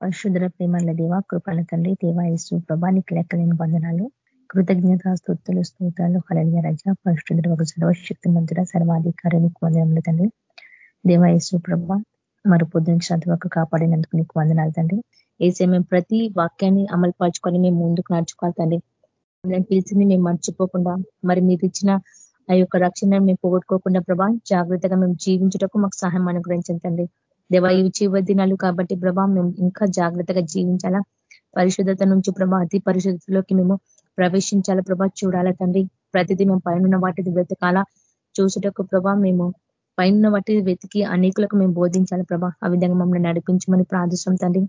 పరిశుద్ర ప్రేమల దేవ కృపణ తండ్రి దేవాయసు ప్రభానికి లెక్కలేని వందనాలు కృతజ్ఞత స్తోత్రులు స్తోతాలు కలలియ రజ పరిశుద్ర ఒక సర్వశక్తి మంతుడ సర్వాధికారానికి వందనములు తండ్రి. దేవాయసు ప్రభ మరి పొద్దున శాంతి కాపాడినందుకు నీకు వందనాలు తండ్రి. ఏసే మేము ప్రతి వాక్యాన్ని అమలు పరుచుకొని మేము ముందుకు నడుచుకోవాలి తండ్రి. మిమ్మల్ని పిలిచింది మేము మర్చిపోకుండా మరి మీరు ఇచ్చిన ఆ యొక్క రక్షణ మేము పోగొట్టుకోకుండా ప్రభా జాగ్రత్తగా మేము జీవించటకు మాకు సహాయం అనుగ్రహించండి దేవా ఇవి చివరి దినాలు కాబట్టి ప్రభా మేము ఇంకా జాగ్రత్తగా జీవించాలా? పరిశుద్ధత నుంచి ప్రభా అతి పరిశుద్ధతలోకి మేము ప్రవేశించాలా ప్రభా? చూడాలా తండ్రి ప్రతిదీ మేము పైన వాటిని వెతకాల? చూసేటకు ప్రభా మేము పైన వాటి వెతికి అనేకులకు మేము బోధించాలి ప్రభా? ఆ విధంగా మమ్మల్ని నడిపించమని ప్రార్థిస్తాం తండ్రి.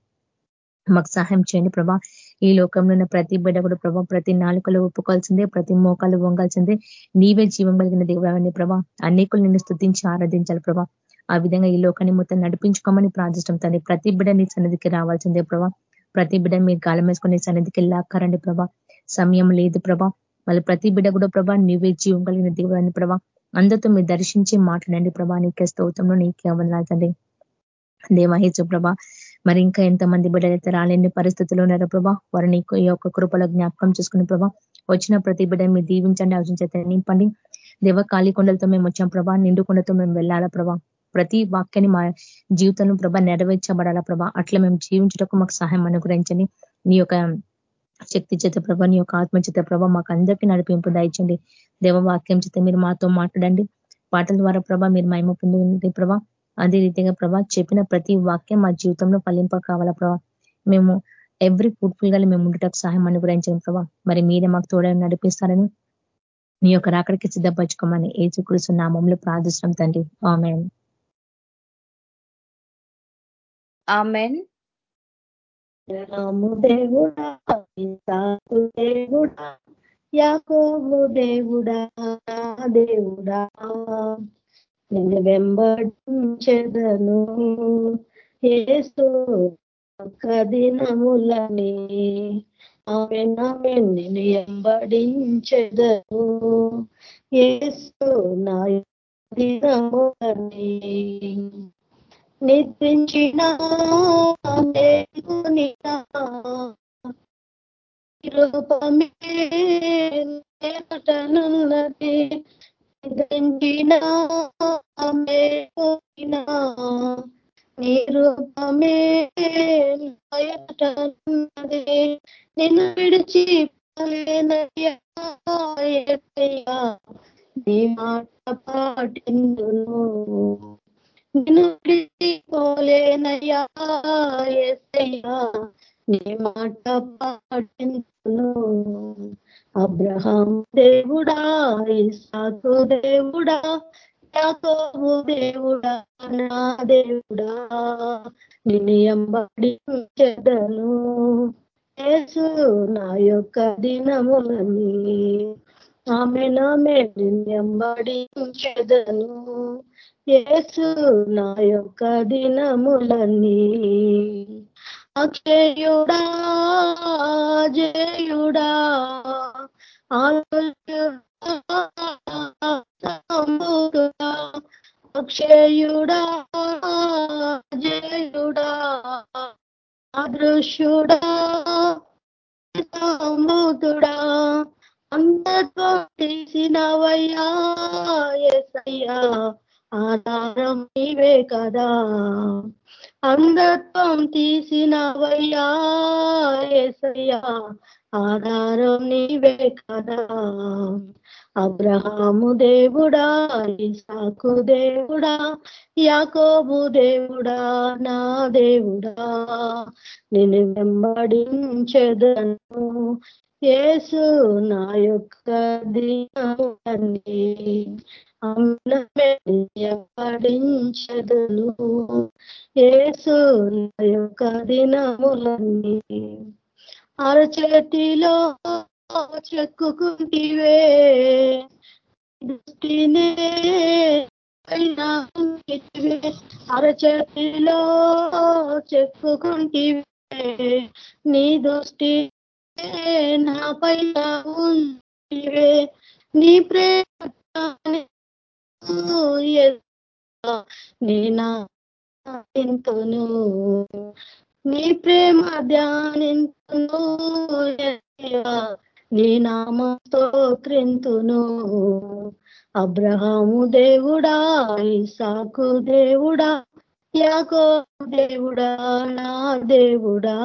మాకు సహాయం చేయండి ప్రభా. ఈ లోకంలో ఉన్న ప్రతి బిడ్డ కూడా ప్రభా ప్రతి నాలుకలు ఒప్పుకోవాల్సిందే ప్రతి మోకాలు వంగాల్సిందే. నీవే జీవం కలిగిన దేవుడని ప్రభా. అనేకులు నిన్ను స్థుతించి ఆరాధించాలి ప్రభా. ఆ విధంగా ఈ లోకాన్ని మొత్తం నడిపించుకోమని ప్రార్థిష్టం తండ్రి. ప్రతి బిడ్డ నీ సన్నిధికి రావాల్సిందే ప్రభా. ప్రతి బిడ్డ మీరు గాలం వేసుకునే సన్నిధికి లాక్కరండి ప్రభా. సమయం లేదు ప్రభా. మళ్ళీ ప్రతి బిడ్డ కూడా ప్రభా నువ్వే జీవం కలిగిన దేవుడని ప్రభా. అందరితో మీరు దర్శించి మాట్లాడండి ప్రభా. నీకే స్తోత్రంలో నీకే అవనాలు తండ్రి. దేవాహేచు ప్రభా. మరి ఇంకా ఎంతమంది బిడ్డలైతే రాలేని పరిస్థితుల్లో ఉన్నారో ప్రభా. వారిని ఈ యొక్క కృపలో జ్ఞాపకం చేసుకుని ప్రభా. వచ్చిన ప్రతి బిడ్డ మీరు దీవించండి ఆలోచించే నింపండి దేవ కాళీ కొండలతో మేము వచ్చాం ప్రభా. నిండు కొండతో మేము వెళ్ళాలా ప్రభా. ప్రతి వాక్యాన్ని మా జీవితంలో ప్రభా నెరవేర్చబడాలా ప్రభా? అట్లా మేము జీవించటకు మాకు సహాయం అనుగ్రహించండి. నీ యొక్క శక్తి చేత ప్రభ నీ యొక్క ఆత్మ చేత ప్రభా మాకు అందరికీ నడిపింపు దాయించండి. దేవవాక్యం చేత మీరు మాతో మాట్లాడండి. పాటల ద్వారా ప్రభా మీరు మహిమ పొంది ప్రభా. అదే రీతిగా ప్రభా చెప్పిన ప్రతి వాక్యం మా జీవితంలో ఫలింప కావాలా ప్రభా? మేము ఎవ్రీ ఫుడ్ఫుల్గా మేము ఉండటకు సహాయం అనుగ్రహించండి ప్రభా. మరి మీరే మాకు తోడని నడిపిస్తారని మీ యొక్క రాకడికి సిద్ధపరచుకోమని ఏచుకృష్ణ నామంలో ప్రార్థిస్తున్నాం తండ్రి. ఆమె ఆమెన్. రాము దేవుడా దేవుడా యాకోబు దేవుడా దేవుడా. నేను వెంబడించదను ఏసు ఒక్క దినములని. ఆమె నామే నేను వెంబడించదను ఏసు నా దినములని. నిద్రించిన రూపమే నటనున్నది నిద్రించిన నీ రూపమే నటనున్నది నిన్ను విడిచి నీ మాట పాటిందును పోలేనయ్యా నీ మాట పాటించును? అబ్రహాం దేవుడా ఇసాకు దేవుడా యాకోబు దేవుడా నా దేవుడా నిన్ను ఎంబడించదను యేసు నా యొక్క దినములని ఆమె నామే నిన్ను ఎంబడించదను యేసు నా యొక్క దినములన్నీ అక్షయుడా జయుడా ఆయుడా అక్షయుడా జయుడా అదృశ్యుడా మూతుడా అంతత్వం తీసినవయ్యా ఎసయ్యా ఆధారం నీవే కదా. అంధత్వం తీసినవయ్యా ఏసయ్యా ఆధారం నీవే కదా. అబ్రహాము దేవుడా ఇసాకు దేవుడా యాకోబు దేవుడా నా దేవుడా నేను వెంబడించదను. ఏసు నా యొక్క దీనములన్నీ పడించదును ఏసు యొక్క దినములన్నీ అరచేతిలో చెక్కుకుంటివే. దృష్టినే అరచేతిలో చెక్కుకుంటివే. నీ దృష్టి నా పైన ఉంటివే నీ ప్రేమ నేనా నీ ప్రేమ ధ్యానింతును నీ నామంతో క్రింతును. అబ్రహాము దేవుడా ఇసాకు దేవుడా యాకో దేవుడా నా దేవుడా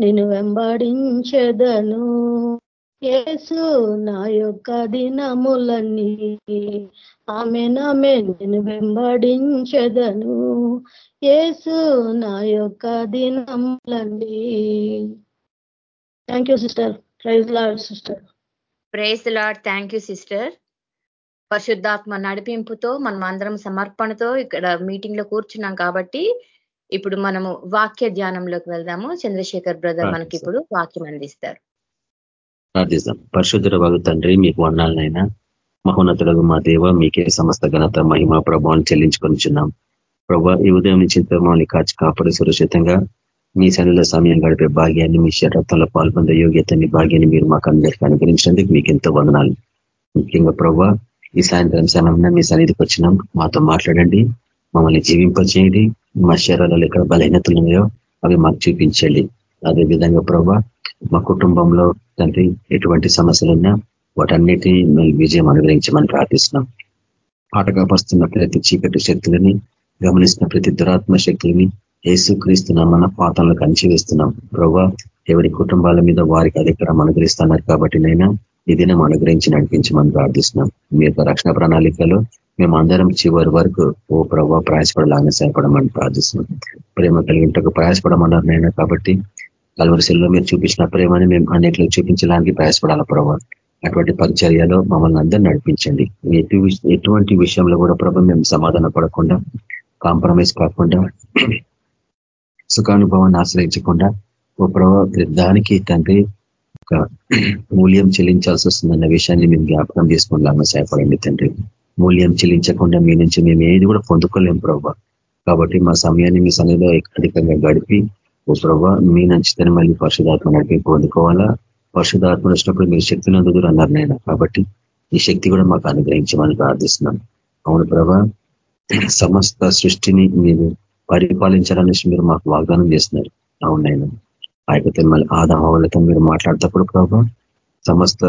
నేను వెంబడించదను. ఏసు నా యొక్క దినములన్నీ. ఆమె నామే నేను వెంబడించదను. ఏసు నా యొక్క దినములన్నీ. Thank you sister praise Lord sister praise Lord thank you sister పరిశుద్ధాత్మ నడిపింపుతో మనం అందరం సమర్పణతో ఇక్కడ మీటింగ్లో కూర్చున్నాం కాబట్టి ఇప్పుడు మనము వాక్య ధ్యానంలోకి వెళ్దాము. చంద్రశేఖర్ బ్రదర్ మనకి ఇప్పుడు వాక్యం అందిస్తారు. ప్రార్థిస్తాం. పరిశుద్ధుల వారు తండ్రి మీకు వండాలనైనా మహోన్నతులకు మా దేవ మీకే సమస్త ఘనత మహిమ ప్రభావం చెల్లించుకొనిచున్నాం. ప్రభా ఈ ఉదయం నుంచి మమ్మల్ని కాచి కాపాడు సురక్షితంగా మీ శనిలో సమయం గడిపే భాగ్యాన్ని మీ శరత్వంలో పాల్పొందే యోగ్యతని భాగ్యాన్ని మీరు మాకు అందరికీ అనుగ్రహించినందుకు మీకు ఎంతో వందనాలు. ముఖ్యంగా ప్రభా ఈ సాయంత్రం సమయంలో మీ సన్నిధికి వచ్చినాం. మాతో మాట్లాడండి మమ్మల్ని జీవింపచేయండి మా శరీరాలలో ఎక్కడ బలహీనతలు ఉన్నాయో అవి మాకు చూపించండి. అదేవిధంగా ప్రభా మా కుటుంబంలో తండ్రి ఎటువంటి సమస్యలున్నా వాటన్నిటినీ మేము విజయం అనుగ్రహించమని ప్రార్థిస్తున్నాం. ఆటగా పస్తున్న ప్రతి చీకటి శక్తులని గమనిస్తున్న ప్రతి దురాత్మ శక్తులని ఏసుక్రీస్తున్న మన పాతంలో వేస్తున్నాం. ప్రభా ఎవరి కుటుంబాల మీద వారికి అధికారం అనుగ్రహిస్తున్నారు కాబట్టి నైనా ఈ దినం అనుగ్రహించి నడిపించమని ప్రార్థిస్తున్నాం. మీ యొక్క రక్షణ ప్రణాళికలో మేము అందరం చివరి వరకు ఓ ప్రభావ ప్రయాసపడాలని సహాయపడమని ప్రార్థిస్తున్నాం. ప్రేమ కలిగింటకు ప్రయాసపడమన్నారు నైనా కాబట్టి కలవరిశల్లో మీరు చూపించిన ప్రేమని మేము అన్నిటిలో చూపించడానికి ప్రయాసపడాల ప్రభావ అటువంటి పరిచర్యలో మమ్మల్ని అందరూ నడిపించండి. ఎటువంటి విషయంలో కూడా ప్రభావం మేము సమాధాన పడకుండా కాంప్రమైజ్ కాకుండా సుఖానుభవాన్ని ఆశ్రయించకుండా ఓ ప్రభావ దానికి తండ్రి ఒక మూల్యం చెల్లించాల్సి వస్తుందన్న విషయాన్ని మేము జ్ఞాపకం చేసుకుందామని సహాయపడండి తండ్రి. మూల్యం చెల్లించకుండా మీ నుంచి మేము ఏది కూడా పొందుకోలేము ప్రభావ కాబట్టి మా సమయాన్ని మీ సన్నిధిలో అధికంగా గడిపి ఓ ప్రభావ మీ నచ్చితేనే మళ్ళీ పరిశుధాత్మ నడిపి పొందుకోవాలా? పరిశుధాత్మ వచ్చినప్పుడు మీరు శక్తిని అందుదురు అన్నారు నేను కాబట్టి ఈ శక్తి కూడా మాకు అనుగ్రహించమని ప్రార్థిస్తున్నాం. అవును ప్రభా సమస్త సృష్టిని మీరు పరిపాలించాలనేసి మీరు మాకు వాగ్దానం చేస్తున్నారు. అవునైనా ఆ యొక్క తెమ్మల్ని ఆదామవులతో మీరు మాట్లాడేటప్పుడు ప్రభా సమస్త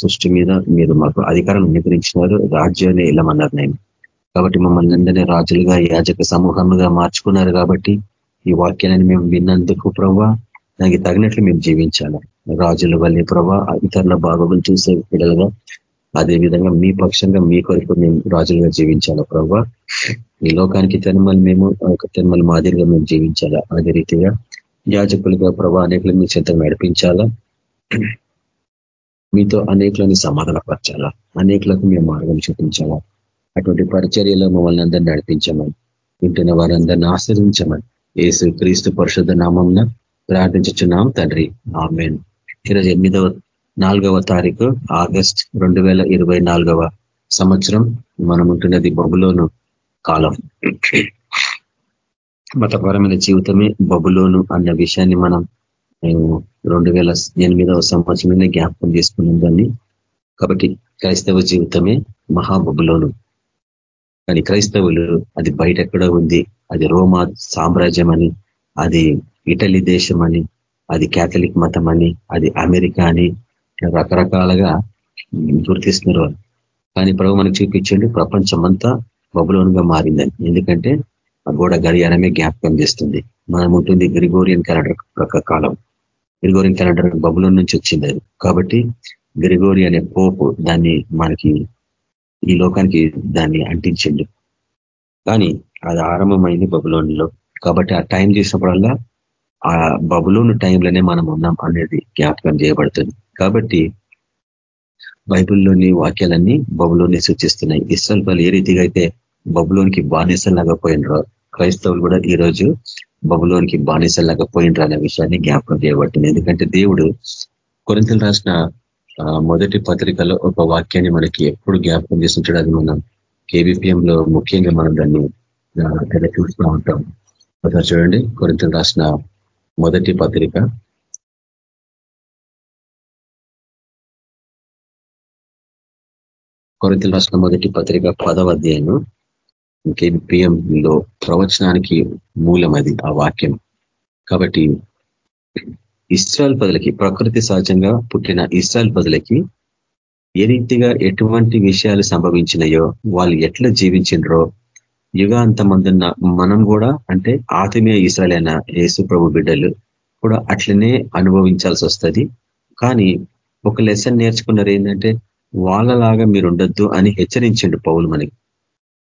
సృష్టి మీద మీరు మాకు అధికారం నిగ్రహించినారు రాజ్యాన్ని వెళ్ళమన్నారు నేను కాబట్టి మమ్మల్ని అందరినీ రాజులుగా యాజక సమూహంగా మార్చుకున్నారు కాబట్టి ఈ వాక్యాన్ని మేము విన్నందుకు ప్రభావ దానికి తగినట్లు మేము జీవించాలి. రాజుల వల్లే ప్రభా ఇతరుల బాగోగులు చూసే పిల్లలుగా అదేవిధంగా మీ పక్షంగా మీ కొరకు మేము రాజులుగా జీవించాలా ప్రభా? ఈ లోకానికి తిరుమల మేము ఒక మాదిరిగా మేము జీవించాలా? అదే రీతిగా యాజకులుగా ప్రభా అనేకులు మీ చెంతగా నడిపించాలా? మీతో అనేకులని సమాధానపరచాలా? అనేకులకు మేము మార్గం చూపించాలా? అటువంటి పరిచర్యలో మమ్మల్ని అందరినీ నడిపించమని వింటున్న వారందరినీ ఆశ్రయించమని ఏసు క్రీస్తు పరిషత్ నామంన ప్రార్థించున్నాం తండ్రి. ఆమెన్. ఈరోజు ఎనిమిదవ నాలుగవ తారీఖు ఆగస్ట్ రెండు వేల ఇరవై నాలుగవ సంవత్సరం మనం ఉంటున్నది బబులోను కాలం. మతపరమైన జీవితమే బబులోను అన్న విషయాన్ని మనం రెండు వేల ఎనిమిదవ సంవత్సరంలోనే జ్ఞాపకం చేసుకున్నాం దాన్ని. కాబట్టి క్రైస్తవ జీవితమే మహాబబులోను కానీ క్రైస్తవులు అది బయట ఎక్కడో ఉంది. అది రోమా సామ్రాజ్యం అని అది ఇటలీ దేశం అని అది క్యాథలిక్ మతం అని అది అమెరికా అని రకరకాలుగా గుర్తిస్తున్నారు కానీ ప్రభు మనకు చూపించండి ప్రపంచం అంతా బబులోన్గా మారిందని. ఎందుకంటే ఆ గోడ గడియారమే జ్ఞాపకం చేస్తుంది. మనం ఉంటుంది గ్రిగోరియన్ క్యాలెండర్ ప్రక కాలం. గ్రిగోరియన్ క్యాలెండర్ బబులోన్ నుంచి వచ్చింది అది. కాబట్టి గ్రిగోరి అనే పోపు దాన్ని మనకి ఈ లోకానికి దాన్ని అంటించిండు. కానీ అది ఆరంభమైంది బబులోన్లో. కాబట్టి ఆ టైం చేసినప్పుడల్లా ఆ బబులోను టైంలోనే మనం ఉన్నాం అనేది జ్ఞాపకం చేయబడుతుంది. కాబట్టి బైబిల్లోని వాక్యాలన్నీ బబులోని సూచిస్తున్నాయి. ఇస్రాల్ ఏ రీతిగా అయితే బబులోనికి బానిసలాగా పోయినరో క్రైస్తవులు కూడా ఈరోజు బబులోనికి బానిసలాగా పోయినరు అనే విషయాన్ని జ్ఞాపకం చేయబడుతుంది. ఎందుకంటే దేవుడు కొరింతలు రాసిన మొదటి పత్రికలో ఒక వాక్యాన్ని మనకి ఎప్పుడు జ్ఞాపకం చేస్తుంటాడు అది మనం కేబిపిఎంలో ముఖ్యంగా మనం దాన్ని చూస్తూ ఉంటాం. ఒకసారి చూడండి కొరింతలు రాసిన మొదటి పత్రిక. కొరింతలు రాసిన మొదటి పత్రిక పదవ అధ్యాయం కేబిపిఎంలో ప్రవచనానికి మూలం అది ఆ వాక్యం. కాబట్టి ఇస్రాయల్ పదులకి ప్రకృతి సహజంగా పుట్టిన ఇస్రాయల్ ప్రజలకి ఏ రీతిగా ఎటువంటి విషయాలు సంభవించినాయో వాళ్ళు ఎట్లా జీవించిండ్రో యుగాంతమందున్న మనం కూడా అంటే ఆత్మీయ ఇస్రాయలైన యేసు ప్రభు బిడ్డలు కూడా అట్లనే అనుభవించాల్సి వస్తుంది. కానీ ఒక లెసన్ నేర్చుకున్నారు ఏంటంటే వాళ్ళలాగా మీరు ఉండొద్దు అని హెచ్చరించిండు పౌలు మనకి.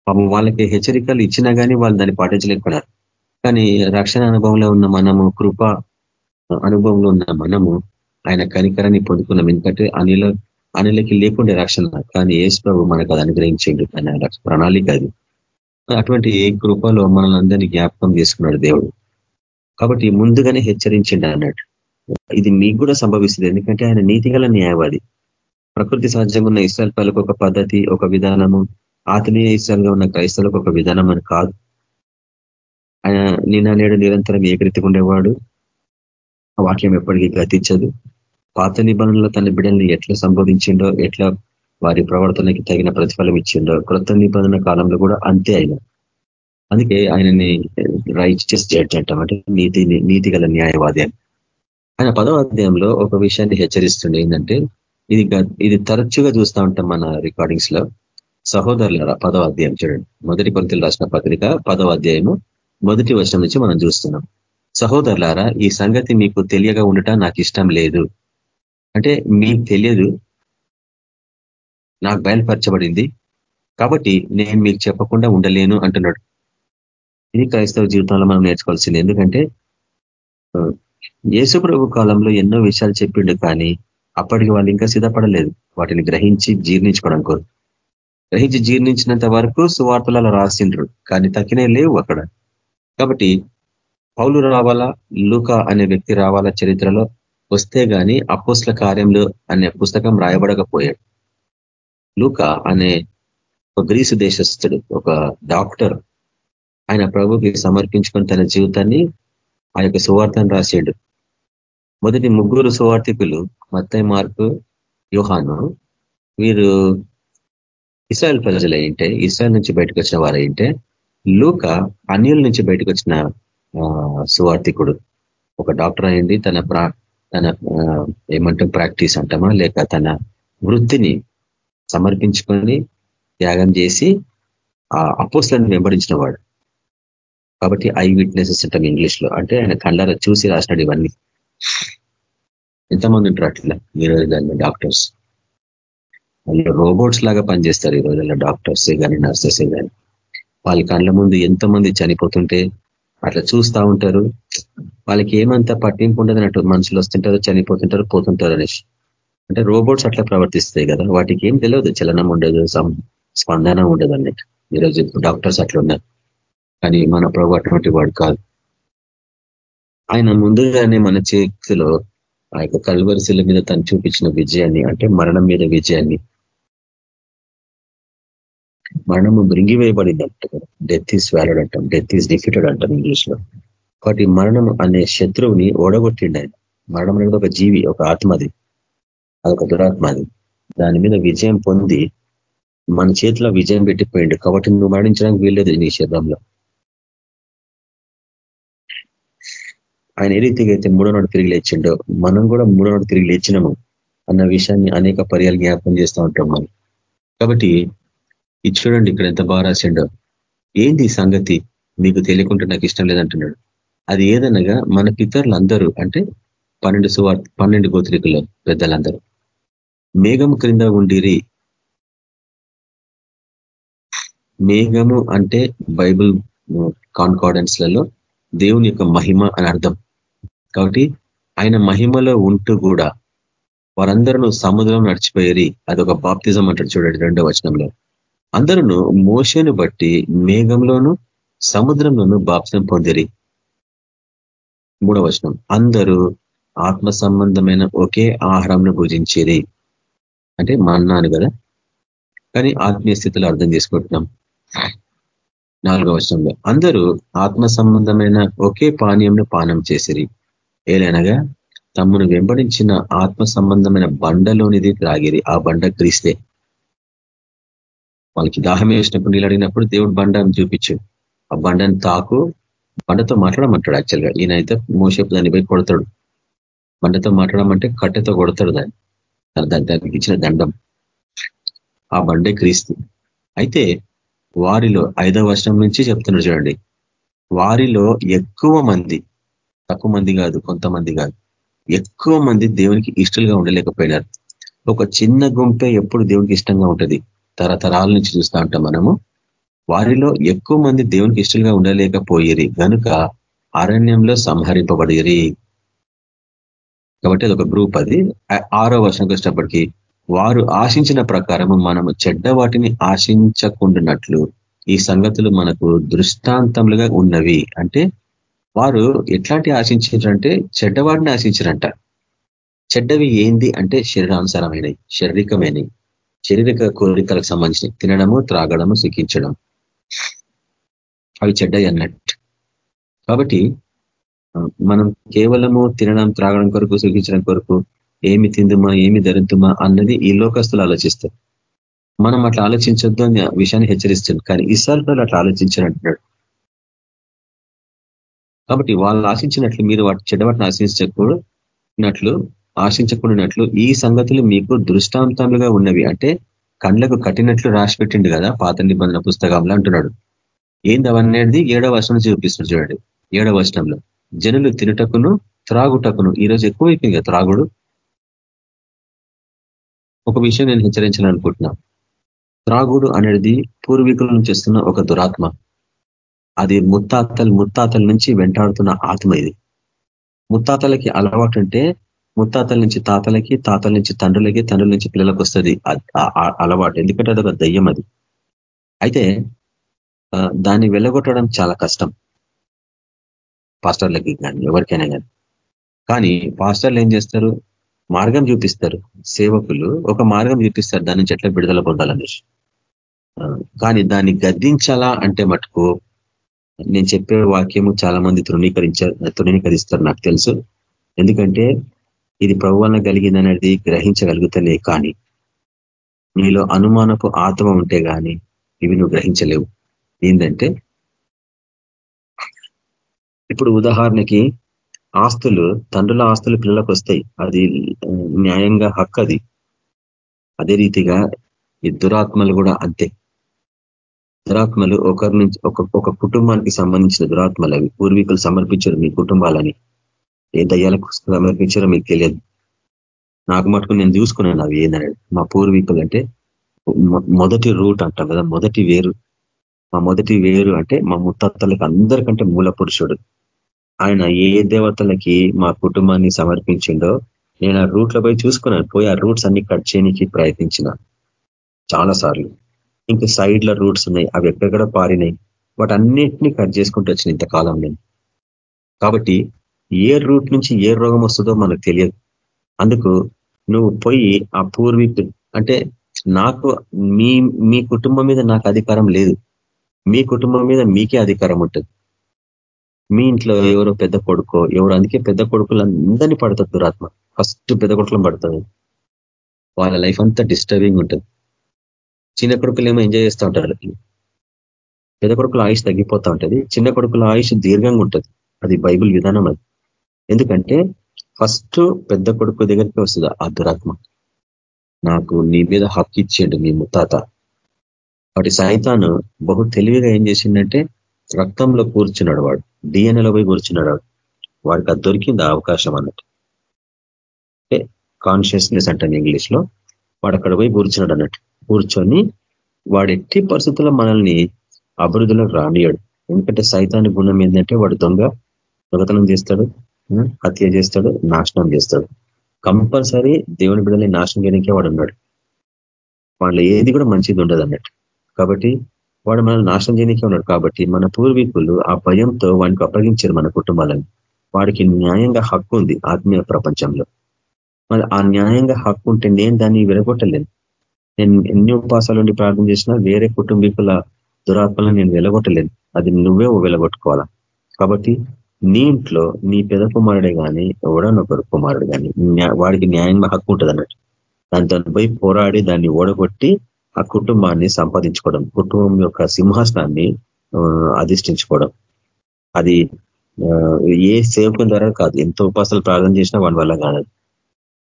పాపం వాళ్ళకి హెచ్చరికలు ఇచ్చినా కానీ వాళ్ళు దాన్ని పాటించలేకపోయినారు. కానీ రక్షణ అనుభవంలో ఉన్న మనము కృప అనుభవంలో ఉన్న మనము ఆయన కనికరాన్ని పొందుకున్నాం. ఎందుకంటే అనిల అనిలకి లేకుండే రక్షణ కానీ ఏసు ప్రభు మనకు అది అనుగ్రహించిండు. ఆయన ప్రణాళిక అది. అటువంటి ఏ కృపలో మనల్ని అందరినీ జ్ఞాపకం చేసుకున్నాడు దేవుడు. కాబట్టి ముందుగానే హెచ్చరించిండు అన్నట్టు. ఇది మీకు కూడా సంభవిస్తుంది. ఎందుకంటే ఆయన నీతిగల న్యాయవాది ప్రకృతి సహజంగా ఉన్న ఇస్రాయల్ ఒక పద్ధతి ఒక విధానము ఆత్మీయ ఇస్రాయల్గా ఉన్న క్రైస్తవులకు ఒక విధానం అని కాదు. ఆయన నిన్న నేడు నిరంతరం ఏకరీతిగా ఉండేవాడు. వాక్యం ఎప్పటికీ గతించదు. పాత నిబంధనలో తన బిడ్డల్ని ఎట్లా సంబోధించిండో ఎట్లా వారి ప్రవర్తనకి తగిన ప్రతిఫలం ఇచ్చిండో క్రొత్త నిబంధన కాలంలో కూడా అంతే ఆయన. అందుకే ఆయనని రైచియస్ జడ్జ్ అంటాం. అంటే నీతి నీతి గల న్యాయవాది అని. ఆయన పదవ అధ్యాయంలో ఒక విషయాన్ని హెచ్చరిస్తుండే ఏంటంటే ఇది ఇది తరచుగా చూస్తూ ఉంటాం మన రికార్డింగ్స్లో. సహోదరుల పదవ అధ్యాయం చూడండి. మొదటి కొరితలు రాసిన పత్రిక పదవ అధ్యాయము మొదటి వర్షం నుంచి మనం చూస్తున్నాం. సహోదరులారా ఈ సంగతి మీకు తెలియగా ఉండటం నాకు ఇష్టం లేదు. అంటే మీకు తెలియదు నాకు బయలుపరచబడింది. కాబట్టి నేను మీకు చెప్పకుండా ఉండలేను అంటున్నాడు. ఇది క్రైస్తవ జీవితంలో మనం నేర్చుకోవాల్సింది. ఎందుకంటే యేసుప్రభు కాలంలో ఎన్నో విషయాలు చెప్పిండు కానీ అప్పటికి వాళ్ళు ఇంకా సిద్ధపడలేదు. వాటిని గ్రహించి జీర్ణించుకోవడం కోరు గ్రహించి జీర్ణించినంత వరకు సువార్తలలో రాసిండ్రు కానీ తక్కినే లేవు అక్కడ. కాబట్టి పౌలు రావాలా? లూక అనే వ్యక్తి రావాలా చరిత్రలో? వస్తే గాని అపోస్ల కార్యంలో అనే పుస్తకం రాయబడకపోయాడు. లూక అనే ఒక గ్రీసు దేశస్థుడు ఒక డాక్టర్. ఆయన ప్రభుకి సమర్పించుకొని తన జీవితాన్ని ఆ యొక్క సువార్తను రాసాడు. మొదటి ముగ్గురు సువార్థికులు మత్తయ్య మార్కు యోహాను వీరు ఇస్రాయల్ ప్రజలు ఏంటే ఇస్రాయల్ నుంచి బయటకు వచ్చిన వారు ఏంటే లూక అన్యుల నుంచి బయటకు వచ్చిన సువార్థికుడు. ఒక డాక్టర్ అయింది తన ప్రా తన ఏమంటాం ప్రాక్టీస్ అంటామా లేక తన వృత్తిని సమర్పించుకొని త్యాగం చేసి ఆ అపోస్లను వెంబడించిన వాడు. కాబట్టి ఐ విట్నెసెస్ అంటాం ఇంగ్లీష్లో అంటే ఆయన కళ్ళార చూసి రాసినాడు ఇవన్నీ. ఎంతమంది ఉంటారు అట్లా ఈ రోజుల్లో డాక్టర్స్? వాళ్ళు రోబోట్స్ లాగా పనిచేస్తారు ఈ రోజుల్లో డాక్టర్స్ కానీ నర్సెస్ కానీ వాళ్ళ కళ్ళ ముందు ఎంతమంది చనిపోతుంటే అట్లా చూస్తూ ఉంటారు. వాళ్ళకి ఏమంత పట్టింపు ఉండదు అన్నట్టు మనుషులు వస్తుంటారు చనిపోతుంటారు పోతుంటారు అనేసి. అంటే రోబోట్స్ అట్లా ప్రవర్తిస్తాయి కదా. వాటికి ఏం తెలియదు. చలనం ఉండదు స్పందన ఉండదు అన్నట్టు. ఈరోజు డాక్టర్స్ అట్లా ఉన్నారు. కానీ మన ప్రభు అటువంటి వాడు కాదు. ఆయన ముందుగానే మన చేతిలో ఆ యొక్క మీద తను చూపించిన విజయాన్ని అంటే మరణం మీద విజయాన్ని మరణము మృంగివేయబడింది అంటారు డెత్ ఈస్ వ్యాలడ్ అంటాం. డెత్ ఈస్ డిఫిటెడ్ అంటాం ఇంగ్లీష్లో కాబట్టి మరణం అనే శత్రువుని ఓడగొట్టిండి ఆయన మరణం అనేది ఒక జీవి ఒక ఆత్మది అదొక దురాత్మది దాని మీద విజయం పొంది మన చేతిలో విజయం పెట్టిపోయిండు. కాబట్టి నువ్వు మరణించడానికి వీల్లేదు నీ శరీరంలో. ఆయన ఏ రీతిగా అయితే మూడో నాడు తిరిగి లేచిండో మనం కూడా మూడో నాడు తిరిగి లేచినాము అన్న విషయాన్ని అనేక పర్యాలు జ్ఞాపకం చేస్తూ ఉంటాం మనం. కాబట్టి ఇది చూడండి ఇక్కడ ఎంత బాగా రాసిండో. ఏంది సంగతి? మీకు తెలియకుండా నాకు ఇష్టం లేదంటున్నాడు. అది ఏదనగా మన పితరులందరూ అంటే పన్నెండు సువార్ పన్నెండు గోత్రికులు పెద్దలందరూ. మేఘం క్రింద ఉండిరి. మేఘము అంటే బైబుల్ కాన్కార్డెన్స్లలో దేవుని యొక్క మహిమ అని అర్థం. కాబట్టి ఆయన మహిమలో ఉంటూ కూడా వారందరూ సముద్రం నడిచిపోయేరి. అదొక బాప్తిజం అంటాడు చూడండి రెండో వచనంలో. అందరూ మోసను బట్టి మేఘంలోను సముద్రంలోను బాప్సం పొందిరి. మూడవ వచనం. అందరూ ఆత్మ సంబంధమైన ఒకే ఆహారంను భుజించేది అంటే మా అన్నాను కదా? కానీ ఆత్మీయ స్థితిలో అర్థం చేసుకుంటున్నాం. నాలుగవ వచనంలో. అందరూ ఆత్మ సంబంధమైన ఒకే పానీయంను పానం చేసిరి. ఏలనగా తమ్మును వెంబడించిన ఆత్మ సంబంధమైన బండలోనిది త్రాగిరి. ఆ బండ క్రీస్తే. వాళ్ళకి దాహం వేసినప్పుడు నీళ్ళు అడిగినప్పుడు దేవుడు బండను చూపించు ఆ బండను తాకు బండతో మాట్లాడమంటాడు యాక్చువల్గా. ఈయన అయితే మోసేపు దాన్ని పోయి కొడతాడు. బండతో మాట్లాడమంటే కట్టెతో కొడతాడు దాన్ని. దాని దానికి ఇచ్చిన దండం. ఆ బండే క్రీస్తు. అయితే వారిలో ఐదవ వర్షం నుంచి చెప్తున్నాడు చూడండి. వారిలో ఎక్కువ మంది తక్కువ మంది కాదు కొంతమంది కాదు. ఎక్కువ మంది దేవునికి ఇష్టలుగా ఉండలేకపోయినారు. ఒక చిన్న గుంపే ఎప్పుడు దేవునికి ఇష్టంగా ఉంటుంది. తరతరాల నుంచి చూస్తూ ఉంటాం మనము. వారిలో ఎక్కువ మంది దేవునికి ఇష్టలుగా ఉండలేకపోయిరి. కనుక అరణ్యంలో సంహరింపబడిరి. కాబట్టి అదొక ఒక గ్రూప్ అది. ఆరో వర్షంకి వచ్చినప్పటికీ వారు ఆశించిన ప్రకారము మనము చెడ్డ వాటిని ఆశించకుండానట్లు ఈ సంగతులు మనకు దృష్టాంతములుగా ఉన్నవి. అంటే వారు ఎట్లాంటి ఆశించారంటే చెడ్డవాడిని ఆశించారంట. చెడ్డవి ఏంది అంటే శరీరానుసారమైనవి శారీరకమైనవి శారీరక కోరికలకు సంబంధించిన తినడము త్రాగడము సుఖించడం అవి చెడ్డవి అన్నట్టు. కాబట్టి మనం కేవలము తినడం త్రాగడం కొరకు సుఖించడం కొరకు ఏమి తిందుమా ఏమి ధరింతుమా అన్నది ఈ లోకస్తులు ఆలోచిస్తారు. మనం అట్లా ఆలోచించొద్దు అని విషయాన్ని హెచ్చరిస్తుంది కానీ ఇసార్లు అట్లా ఆలోచించారంటున్నాడు. కాబట్టి వాళ్ళు ఆశించినట్లు మీరు వాటి చెడ్డవాటిని ఆశించకూడనట్లు ఆశించకుండానట్లు ఈ సంగతులు మీకు దృష్టాంతములుగా ఉన్నవి. అంటే కండ్లకు కట్టినట్లు రాసి పెట్టిండు కదా పాత నిబంధన పుస్తకంలో అంటున్నాడు. ఏంది అవన్నీ ఏడవ వర్షం చూపిస్తుంది చూడండి. ఏడవ వర్షంలో జనులు తినుటకును త్రాగుటకును. ఈరోజు ఎక్కువైపోయింది త్రాగుడు. ఒక విషయం నేను హెచ్చరించాలనుకుంటున్నా త్రాగుడు అనేది పూర్వీకుల నుంచి వస్తున్న ఒక దురాత్మ. అది ముత్తాతలు ముత్తాతల నుంచి వెంటాడుతున్న ఆత్మ ఇది. ముత్తాతలకి అలవాటు అంటే ముత్తాతల నుంచి తాతలకి తాతల నుంచి తండ్రులకి తండ్రుల నుంచి పిల్లలకు వస్తుంది అలవాటు. ఎందుకంటే అదొక దయ్యం అది. అయితే దాన్ని వెళ్ళగొట్టడం చాలా కష్టం. పాస్టర్లకి కానీ ఎవరికైనా కానీ కానీ పాస్టర్లు ఏం చేస్తారు? మార్గం చూపిస్తారు. సేవకులు ఒక మార్గం చూపిస్తారు. దాని నుంచి ఎట్లా విడుదల పొందాలని కానీ దాన్ని గద్దించాలా అంటే మటుకు నేను చెప్పే వాక్యము చాలా మంది తృణీకరించారు తృణీకరిస్తారు నాకు తెలుసు. ఎందుకంటే ఇది ప్రభువలన కలిగిందనేది గ్రహించగలుగుతలే కానీ నీలో అనుమానపు ఆత్మ ఉంటే కానీ ఇవి నువ్వు గ్రహించలేవు. ఏంటంటే ఇప్పుడు ఉదాహరణకి ఆస్తులు తండ్రుల ఆస్తులు పిల్లలకు వస్తాయి అది న్యాయంగా హక్కు అది. అదే రీతిగా ఈ దురాత్మలు కూడా అంతే. దురాత్మలు ఒకరి నుంచి ఒక ఒక కుటుంబానికి సంబంధించిన దురాత్మలు అవి. పూర్వీకులు సమర్పించారు మీ కుటుంబాలని. ఏ దయ్యాలకు సమర్పించారో మీకు తెలియదు. నాకు మటుకు నేను చూసుకున్నాను అవి ఏందన్నాడు మా పూర్వీకులు అంటే మొదటి రూట్ అంటాం కదా మొదటి వేరు. మా మొదటి వేరు అంటే మా ముత్తత్తలకు అందరికంటే మూల పురుషుడు. ఆయన ఏ దేవతలకి మా కుటుంబాన్ని సమర్పించిండో నేను ఆ రూట్లో పోయి చూసుకున్నాను. పోయి ఆ రూట్స్ అన్ని కట్ చేయడానికి ప్రయత్నించిన చాలా సార్లు. ఇంకా సైడ్ల రూట్స్ ఉన్నాయి అవి ఎక్కడెక్కడ పారినాయి. వాటి అన్నిటినీ కట్ చేసుకుంటూ వచ్చిన ఇంతకాలం నేను. కాబట్టి ఏ రూట్ నుంచి ఏ రోగం వస్తుందో మనకు తెలియదు. అందుకు నువ్వు పోయి ఆ పూర్వీకు అంటే నాకు మీ మీ కుటుంబం మీద నాకు అధికారం లేదు. మీ కుటుంబం మీద మీకే అధికారం ఉంటుంది. మీ ఇంట్లో ఎవరో పెద్ద కొడుకో ఎవరు అందుకే పెద్ద కొడుకులు అందరినీ పడుతుంది దురాత్మ. ఫస్ట్ పెద్ద కొడుకులను పడుతుంది వాళ్ళ లైఫ్ అంతా డిస్టర్బింగ్ ఉంటుంది. చిన్న కొడుకులు ఏమో ఎంజాయ్ చేస్తూ ఉంటారు. పెద్ద కొడుకుల ఆయుష్ తగ్గిపోతూ ఉంటుంది. చిన్న కొడుకుల ఆయుష్ దీర్ఘంగా ఉంటుంది. అది బైబుల్ విధానం అది. ఎందుకంటే ఫస్ట్ పెద్ద కొడుకు దగ్గరికి వస్తుంది ఆ దురాత్మ నాకు నీ మీద హక్కు ఇచ్చిండు మీ ముత్తాత. వాటి సాయితాను బహు తెలివిగా ఏం చేసిండంటే రక్తంలో కూర్చున్నాడు వాడు డిఎన్ఏలో పోయి కూర్చున్నాడు వాడు. వాడికి అది దొరికింది అవకాశం అన్నట్టు. అంటే కాన్షియస్నెస్ అంటే ఇంగ్లీష్లో వాడు అక్కడ పోయి కూర్చున్నాడు అన్నట్టు. కూర్చొని వాడు ఎట్టి పరిస్థితుల్లో మనల్ని అభివృద్ధిలో రానియాడు ఎందుకంటే సైతాన్ని గుణం ఏంటంటే వాడు దొంగ దొంగతనం చేస్తాడు హత్య చేస్తాడు నాశనం చేస్తాడు. కంపల్సరీ దేవుని బిడ్డల్ని నాశనం చేయడానికే వాడు ఉన్నాడు. వాళ్ళ ఏది కూడా మంచిది ఉండదు అన్నట్టు. కాబట్టి వాడు మనల్ని నాశనం చేయడానికే ఉన్నాడు. కాబట్టి మన పూర్వీకులు ఆ భయంతో వానికి అప్పగించారు మన కుటుంబాలను. వాడికి న్యాయంగా హక్కు ఉంది ఆత్మీయ ప్రపంచంలో. మరి ఆ న్యాయంగా హక్కు ఉంటే నేను దాన్ని విరగొట్టలేను నేను ఎన్ని ఉపాసాలు ఉండి ప్రార్థన చేసినా వేరే కుటుంబీకుల దురాత్మలను నేను వెలగొట్టలేను. అది నువ్వే వెలగొట్టుకోవాలా? కాబట్టి నీ ఇంట్లో నీ పెద కుమారుడే కానీ ఎవడనొకరు కుమారుడు కానీ వాడికి న్యాయంగా హక్కు ఉంటుంది అన్నట్టు. దాంతో పోయి పోరాడి దాన్ని ఓడగొట్టి ఆ కుటుంబాన్ని సంపాదించుకోవడం కుటుంబం యొక్క సింహాసనాన్ని అధిష్ఠించుకోవడం. అది ఏ సేవకుని ద్వారా కాదు ఎంతో ఉపాసాలు ప్రార్థన చేసినా వాడి వల్ల కాదు.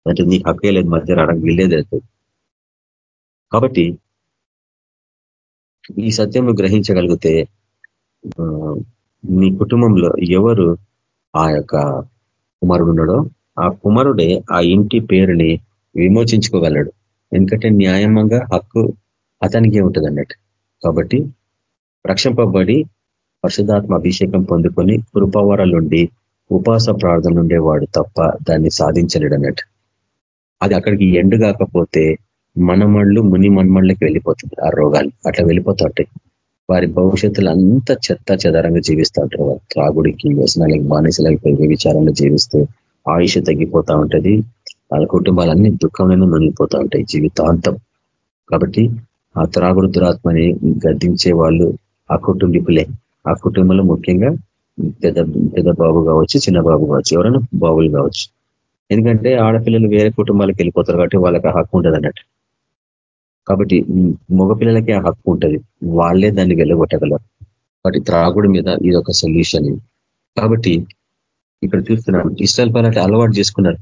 అంటే నీకు హక్కే లేదు మధ్య రావడానికి వీల్లేదు కాబట్టి ఈ సత్యం గ్రహించగలిగితే మీ కుటుంబంలో ఎవరు ఆ యొక్క కుమారుడు ఉన్నాడో ఆ కుమారుడే ఆ ఇంటి పేరుని విమోచించుకోగలడు. ఎందుకంటే న్యాయమంగా హక్కు అతనికే ఉంటుంది అన్నట్టు కాబట్టి రక్షింపబడి పరిశుధాత్మ అభిషేకం పొందుకొని కృపవరాలుండి ఉపాస ప్రార్థన ఉండేవాడు తప్ప దాన్ని సాధించలేడు అన్నట్టు అది అక్కడికి ఎండు కాకపోతే మనమళ్ళు ముని మన్మళ్ళకి వెళ్ళిపోతుంది ఆ రోగాలు. అట్లా వెళ్ళిపోతుంటాయి వారి భవిష్యత్తులో అంత చెత్త చెదరంగా జీవిస్తూ ఉంటారు. వారు త్రాగుడికి వ్యసనాలకి బానిసలకి విచారంలో జీవిస్తూ ఆయుష తగ్గిపోతా ఉంటది. వాళ్ళ కుటుంబాలన్నీ దుఃఖంలోనే మునిగిపోతూ ఉంటాయి జీవితాంతం. కాబట్టి ఆ త్రాగుడు దురాత్మని గద్దించే వాళ్ళు ఆ కుటుంబీకులే. ఆ కుటుంబంలో ముఖ్యంగా పెద్ద పెద్ద బాబు కావచ్చు చిన్న బాబు కావచ్చు ఎవరైనా బాబులు కావచ్చు. ఎందుకంటే ఆడపిల్లలు వేరే కుటుంబాలకు వెళ్ళిపోతారు కాబట్టి వాళ్ళకి హక్కు ఉంటుంది అన్నట్టు కాబట్టి మగపిల్లలకి ఆ హక్కు ఉంటుంది. వాళ్ళే దాన్ని వెళ్ళగొట్టగలరు కాబట్టి త్రాగుడు మీద ఇది ఒక సొల్యూషన్ కాబట్టి ఇక్కడ చూస్తున్నాం ఇష్టాల పని అలవాటు చేసుకున్నారు.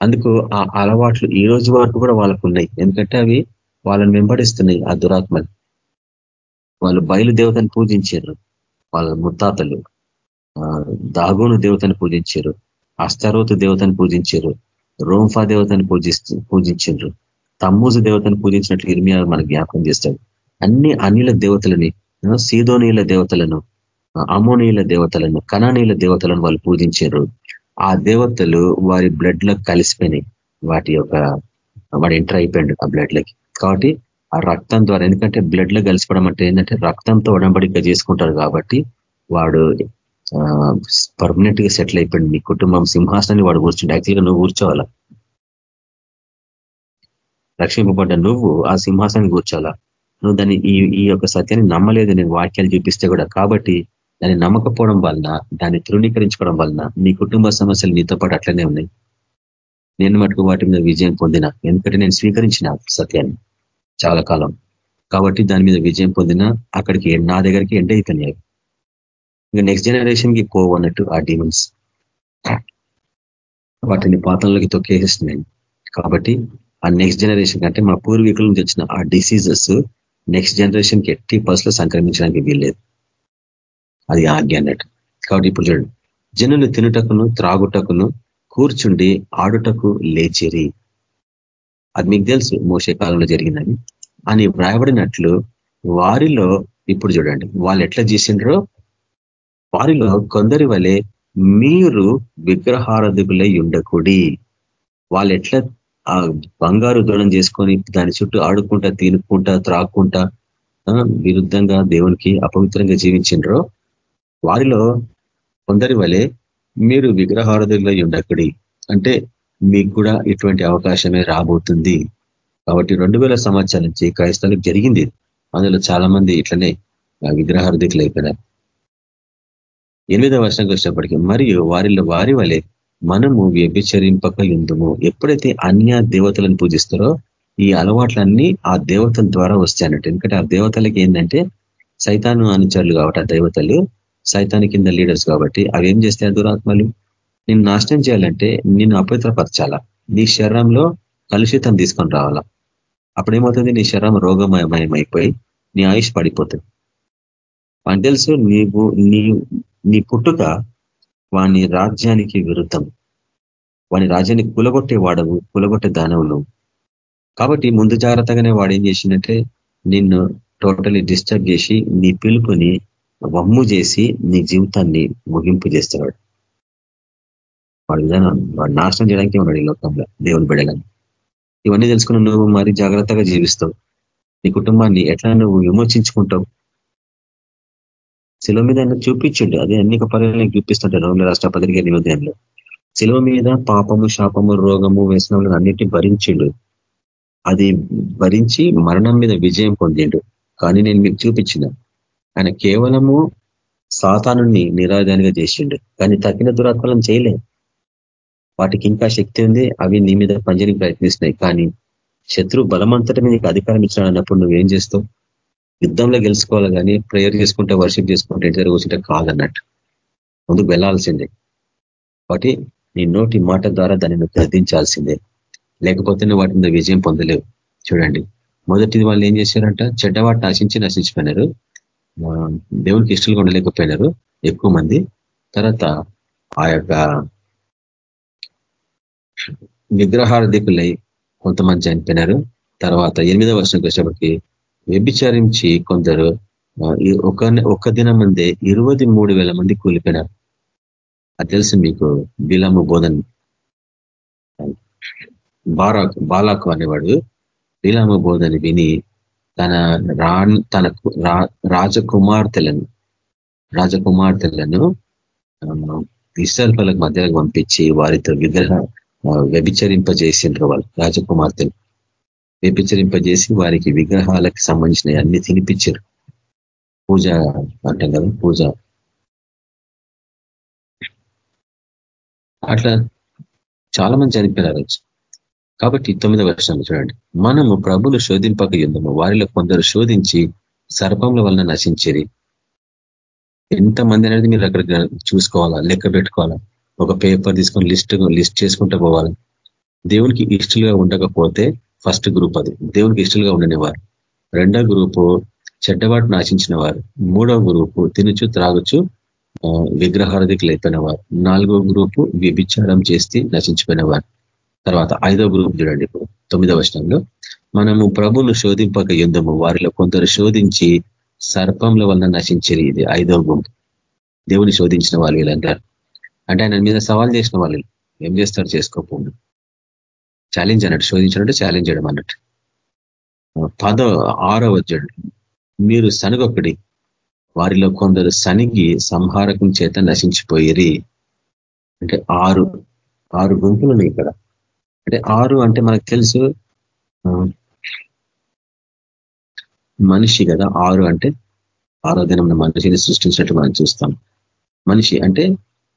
అందుకు ఆ అలవాట్లు ఈ రోజు వరకు కూడా వాళ్ళకు ఉన్నాయి. ఎందుకంటే అవి వాళ్ళని వెంబడిస్తున్నాయి ఆ దురాత్మని వాళ్ళు బయలుదేవతను పూజించారు. వాళ్ళ ముత్తాతలు దాగోను దేవతను పూజించారు. అస్తారోతు దేవతను పూజించారు. రోంఫా దేవతను పూజిస్తూ పూజించారు. తమ్మూజు దేవతను పూజించినట్లు ఇర్మియా మనకు జ్ఞాపకం చేస్తాడు. అన్ని అనిల దేవతలని సీదోనీల దేవతలను అమోనీల దేవతలను కణానీల దేవతలను వాళ్ళు పూజించారు. ఆ దేవతలు వారి బ్లడ్లో కలిసిపోయినాయి. వాటి యొక్క వాడు ఎంటర్ అయిపోయాడు ఆ బ్లడ్ లకి కాబట్టి ఆ రక్తం ద్వారా ఎందుకంటే బ్లడ్లో కలిసిపోవడం అంటే ఏంటంటే రక్తంతో ఉడంబడిక చేసుకుంటారు కాబట్టి వాడు పర్మనెంట్గా సెటిల్ అయిపోయింది నీ కుటుంబం సింహాసనాన్ని వాడు కూర్చుంటే యాక్చువల్గా నువ్వు కూర్చోవాలా? రక్షింపబడ్డ నువ్వు ఆ సింహాసనం కూర్చోాలా నువ్వు దాన్ని ఈ ఈ యొక్క సత్యాన్ని నమ్మలేదు నేను వాక్యాలు చూపిస్తే కూడా. కాబట్టి దాన్ని నమ్మకపోవడం వలన దాన్ని తృణీకరించుకోవడం వలన నీ కుటుంబ సమస్యలు నీతో పాటు అట్లనే ఉన్నాయి. నేను మటుకు వాటి మీద విజయం పొందిన ఎందుకంటే నేను స్వీకరించిన సత్యాన్ని చాలా కాలం. కాబట్టి దాని మీద విజయం పొందిన అక్కడికి నా దగ్గరికి ఎండ్ అయిపోయినాయి ఇంకా నెక్స్ట్ జనరేషన్కి పోవన్నట్టు ఆ డీమన్స్ వాటిని పాతంలోకి తొక్కేసేస్తున్నాయి. కాబట్టి ఆ నెక్స్ట్ జనరేషన్ కంటే మా పూర్వీకుల నుంచి వచ్చిన ఆ డిసీజెస్ నెక్స్ట్ జనరేషన్కి ఎట్టి పర్సులో సంక్రమించడానికి వీల్లేదు. అది ఆజ్ఞ అన్నట్టు. కాబట్టి ఇప్పుడు చూడండి. జనులు తినుటకును త్రాగుటకును కూర్చుండి ఆడుటకు లేచిరి. అది మీకు తెలుసు మోసే కాలంలో జరిగిందని. అని వ్రాయబడినట్లు వారిలో ఇప్పుడు చూడండి వాళ్ళు ఎట్లా చేసిండ్రో? వారిలో కొందరి వలె మీరు విగ్రహారధికులై ఉండకుడి. వాళ్ళు ఎట్లా ఆ బంగారు దృఢం చేసుకొని దాని చుట్టూ ఆడుకుంటా తినుకుంటా త్రాక్కుంటా విరుద్ధంగా దేవునికి అపవిత్రంగా జీవించిండ్రో వారిలో కొందరి వలె మీరు విగ్రహారధులై ఉండక్కడి అంటే మీకు కూడా ఇటువంటి అవకాశమే రాబోతుంది. కాబట్టి రెండు వేల సంవత్సరాల నుంచి క్రైస్తవులకు జరిగింది. అందులో చాలా మంది ఇట్లనే విగ్రహారధికులు అయిపోయినారు ఎనిమిదవ వర్షంకి వచ్చినప్పటికీ మరియు వారిలో వారి వలె మనము వ్యభిచరింపక ఎందుము ఎప్పుడైతే అన్య దేవతలను పూజిస్తారో ఈ అలవాట్లన్నీ ఆ దేవతల ద్వారా వస్తాయన్నట్టు. ఎందుకంటే ఆ దేవతలకి ఏంటంటే సైతాను అనుచరులు కాబట్టి ఆ దేవతలు సైతాని కింద లీడర్స్ కాబట్టి అవి ఏం చేస్తాయి దురాత్మలు? నిన్ను నాశనం చేయాలంటే నిన్ను అపవిత్రపరచాలా? నీ శరీరంలో కలుషితం తీసుకొని రావాలా? అప్పుడేమవుతుంది? నీ శరీరం రోగమయమయమైపోయి నీ ఆయుష్ పడిపోతుంది. అని తెలుసు నీవు నీ నీ పుట్టుక వాని రాజ్యానికి విరుద్ధం. వాని రాజ్యానికి కులగొట్టే వాడవు కులగొట్టే దానవులు. కాబట్టి ముందు జాగ్రత్తగానే వాడు ఏం చేసిందంటే నిన్ను టోటలీ డిస్టర్బ్ చేసి నీ పిలుపుని వమ్ము చేసి నీ జీవితాన్ని ముగింపు చేస్తున్నాడు. వాడు విధానం వాడు నాశనం చేయడానికి ఉన్నాడు ఈ లోకంలో? దేవుని బిడలని. ఇవన్నీ తెలుసుకుని నువ్వు మరి జాగ్రత్తగా జీవిస్తావు. నీ కుటుంబాన్ని ఎట్లా నువ్వు విమోచించుకుంటావు? శిలువ మీద చూపించండి. అదే అనేక పర్యాలను చూపిస్తుంటాడు రోమిల రాష్ట్ర పత్రిక నివేదనలో శిలువ మీద పాపము శాపము రోగము వ్యసనములను అన్నిటిని భరించిండు. అది భరించి మరణం మీద విజయం పొందిండు. కానీ నేను మీకు చూపించిన ఆయన కేవలము సాతాను నిరాధానిగా చేసిండు. కానీ తగిన దురాత్మలను చేయలే. వాటికి ఇంకా శక్తి ఉంది. అవి నీ మీద పంజని ప్రయత్నిస్తున్నాయి. కానీ శత్రు బలమంతటి మీద అధికారం ఇచ్చిన అన్నప్పుడు నువ్వేం చేస్తావు? యుద్ధంలో గెలుచుకోవాలి కానీ ప్రేయర్ చేసుకుంటే వర్షిప్ చేసుకుంటే ఇంటి దగ్గర కూర్చుంటే కాదన్నట్టు. ముందుకు వెళ్ళాల్సిందే కాబట్టి నీ నోటి మాట ద్వారా దానిని గర్దించాల్సిందే లేకపోతేనే వాటి మీద విజయం పొందలేవు. చూడండి. మొదటిది వాళ్ళు ఏం చేశారంట? చెడ్డవాటి నశించి నశించిపోయినారు. దేవునికి ఇష్టలు ఉండలేకపోయినారు ఎక్కువ మంది. తర్వాత ఆ యొక్క విగ్రహార్థికులై కొంతమంది చనిపోయినారు. తర్వాత ఎనిమిదవ వర్షంకి వచ్చేప్పటికి వ్యభిచారించి కొందరు ఒక ఒక్క దినం ముందే ఇరవై మూడు వేల మంది కూలిపోయినారు. అది తెలుసు మీకు బిలము బోధన్. బారాకు బాలాకు అనేవాడు బిలాము బోధని విని తన రా తన రాజకుమార్తెలను రాజకుమార్తెలను ఇస్రాయల్ మధ్యలో మధ్యలోకి పంపించి వారితో విగ్రహ వ్యభిచరింపజేసిండ్రు వాళ్ళు రాజకుమార్తెలు. వ్యభిచరింపజేసి వారికి విగ్రహాలకు సంబంధించిన అన్ని తినిపించారు. పూజ అంటాం కదా పూజ. అట్లా చాలా మంది చనిపోయినారు కాబట్టి తొమ్మిదవ వర్షాలు చూడండి. మనము ప్రభులు శోధింపక ఎందుము వారిలో కొందరు శోధించి సర్పంల వలన నశించేది ఎంతమంది అనేది మీరు అక్కడ చూసుకోవాలా లెక్క పెట్టుకోవాలా? ఒక పేపర్ తీసుకొని లిస్ట్ లిస్ట్ చేసుకుంటూ పోవాలి? దేవునికి ఇష్టలుగా ఉండకపోతే ఫస్ట్ గ్రూప్ అది. దేవునికి ఇష్టలుగా ఉండనివారు. రెండో గ్రూపు చెడ్డబాటు నాశించిన వారు మూడో గ్రూపు తినుచు త్రాగుచు విగ్రహారధికులు అయిపోయిన వారు నాలుగో గ్రూపు వ్యభిచారం చేసి నశించిపోయిన వారు తర్వాత ఐదో గ్రూప్ చూడండి ఇప్పుడు తొమ్మిదవ వర్షంలో మనము ప్రభును శోధింపక యుద్ధము వారిలో కొందరు శోధించి సర్పంల వలన నశించేది ఇది ఐదో గుంపు దేవుని శోధించిన వాళ్ళు వీళ్ళంటారు అంటే ఆయన మీద సవాల్ చేసిన వాళ్ళు ఏం చేస్తారు? చేసుకోకుండా ఛాలెంజ్ అన్నట్టు శోధించినట్టు ఛాలెంజ్ చేయడం అన్నట్టు. పదో ఆరో వచ్చాడు మీరు సనుగొక్కడి వారిలో కొందరు సనిగి సంహారకం చేత నశించిపోయిరి. అంటే ఆరు ఆరు గుంపులు ఉన్నాయి ఇక్కడ. అంటే ఆరు అంటే మనకు తెలుసు మనిషి కదా. ఆరు అంటే ఆరో దినం మనిషిని సృష్టించినట్టు మనం చూస్తాం. మనిషి అంటే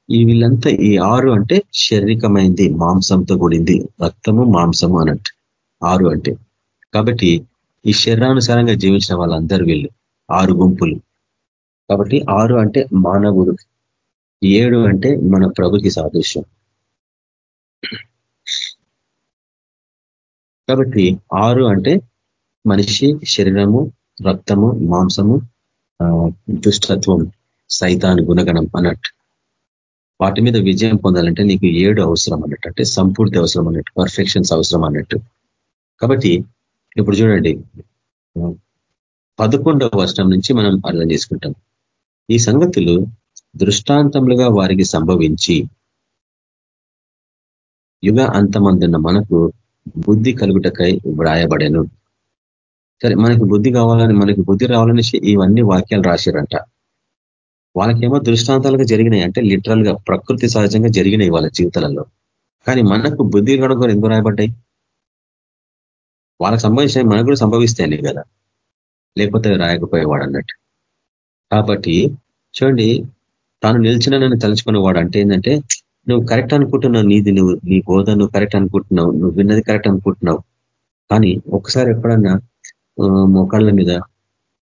వీళ్ళంతా ఈ ఆరు అంటే శారీరకమైంది మాంసంతో కూడింది రక్తము మాంసము అన్నట్టు. ఆరు అంటే. కాబట్టి ఈ శరీరానుసారంగా జీవించిన వాళ్ళందరూ వీళ్ళు ఆరు గుంపులు. కాబట్టి ఆరు అంటే మానవుడు. ఏడు అంటే మన ప్రభుకి సాదృశ్యం. కాబట్టి ఆరు అంటే మనిషి శరీరము రక్తము మాంసము దుష్టత్వం సైతాన్ గుణగణం అన్నట్టు. వాటి మీద విజయం పొందాలంటే నీకు ఏడు అవసరం అన్నట్టు అంటే సంపూర్తి అవసరం అన్నట్టు పర్ఫెక్షన్స్ అవసరం అన్నట్టు. కాబట్టి ఇప్పుడు చూడండి పదకొండవ వర్షం నుంచి మనం అర్థం చేసుకుంటాం. ఈ సంగతులు దృష్టాంతములుగా వారికి సంభవించి యుగ అంతమందున్న మనకు బుద్ధి కలుగుటకై వ్రాయబడెను. సరే మనకి బుద్ధి కావాలని మనకి బుద్ధి రావాలని ఇవన్నీ వాక్యాలు రాశారంట వాళ్ళకేమో దృష్టాంతాలుగా జరిగినాయి. అంటే లిటరల్గా ప్రకృతి సహజంగా జరిగినాయి వాళ్ళ జీవితాలలో. కానీ మనకు బుద్ధి కూడా ఎందుకు రాయబడ్డాయి? వాళ్ళకి సంభవించినవి మనకు కూడా సంభవిస్తాయి కదా. లేకపోతే రాయకపోయేవాడు అన్నట్టు. కాబట్టి చూడండి తాను నిలిచిన నన్ను తలుచుకునేవాడు అంటే ఏంటంటే నువ్వు కరెక్ట్ అనుకుంటున్నావు నీది నువ్వు నీ బోధ నువ్వు కరెక్ట్ అనుకుంటున్నావు నువ్వు విన్నది కరెక్ట్ అనుకుంటున్నావు. కానీ ఒకసారి ఎప్పుడన్నా మోకాళ్ళ మీద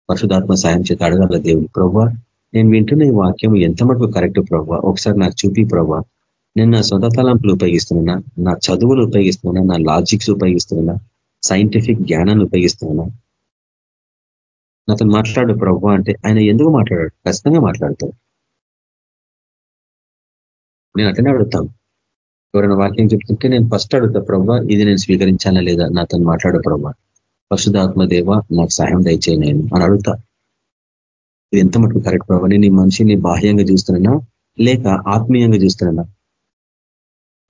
పరిశుధాత్మ సాయం చేత అడగాల దేవుడు. ప్రవ్వా నేను వింటున్న ఈ వాక్యం ఎంత మటుకు కరెక్ట్ ప్రభావ ఒకసారి నాకు చూపి ప్రభావ నేను నా సొంత తలంపులు ఉపయోగిస్తున్నా నా చదువులు ఉపయోగిస్తున్నా నా లాజిక్స్ ఉపయోగిస్తున్నా సైంటిఫిక్ జ్ఞానాన్ని ఉపయోగిస్తున్నా నాతో మాట్లాడు ప్రభు అంటే ఆయన ఎందుకు మాట్లాడాడు? ఖచ్చితంగా మాట్లాడతాడు. నేను అతనే అడుగుతాం ఎవరైనా వాక్యం చెప్తుంటే నేను ఫస్ట్ అడుగుతా ప్రభు ఇది నేను స్వీకరించానా లేదా? నాతో మాట్లాడు ప్రభు పరిశుధాత్మ దేవ నాకు సహాయం దయచేయను అని అడుగుతా. ఇది ఎంత మటుకు కరెక్ట్ ప్రభావ నేను ఈ మనిషిని బాహ్యంగా చూస్తున్నానా? లేక ఆత్మీయంగా చూస్తున్నానా?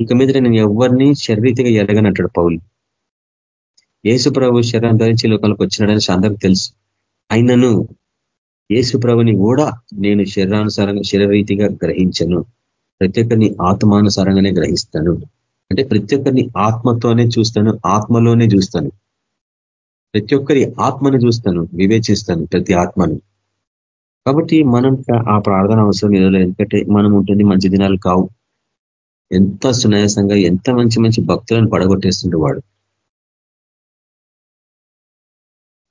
ఇక మీద నేను ఎవరిని శరీరీతిగా ఎరగనంటాడు పౌలు. యేసు ప్రభు శరీరం ధరించి లోకాలకు వచ్చినాడని అందరికి తెలుసు. అయినను యేసు ప్రభుని కూడా నేను శరీరానుసారంగా శరీరీతిగా గ్రహించను. ప్రతి ఒక్కరిని ఆత్మానుసారంగానే గ్రహిస్తాను. అంటే ప్రతి ఒక్కరిని ఆత్మతోనే చూస్తాను ఆత్మలోనే చూస్తాను. ప్రతి ఒక్కరి ఆత్మను చూస్తాను వివేచిస్తాను ప్రతి ఆత్మను. కాబట్టి మనం ఆ ప్రార్థన అవసరం లేదు. ఎందుకంటే మనం ఉంటుంది మంచి దినాలు కావు. ఎంత సునాయాసంగా ఎంత మంచి మంచి భక్తులను పడగొట్టేస్తుండే వాడు.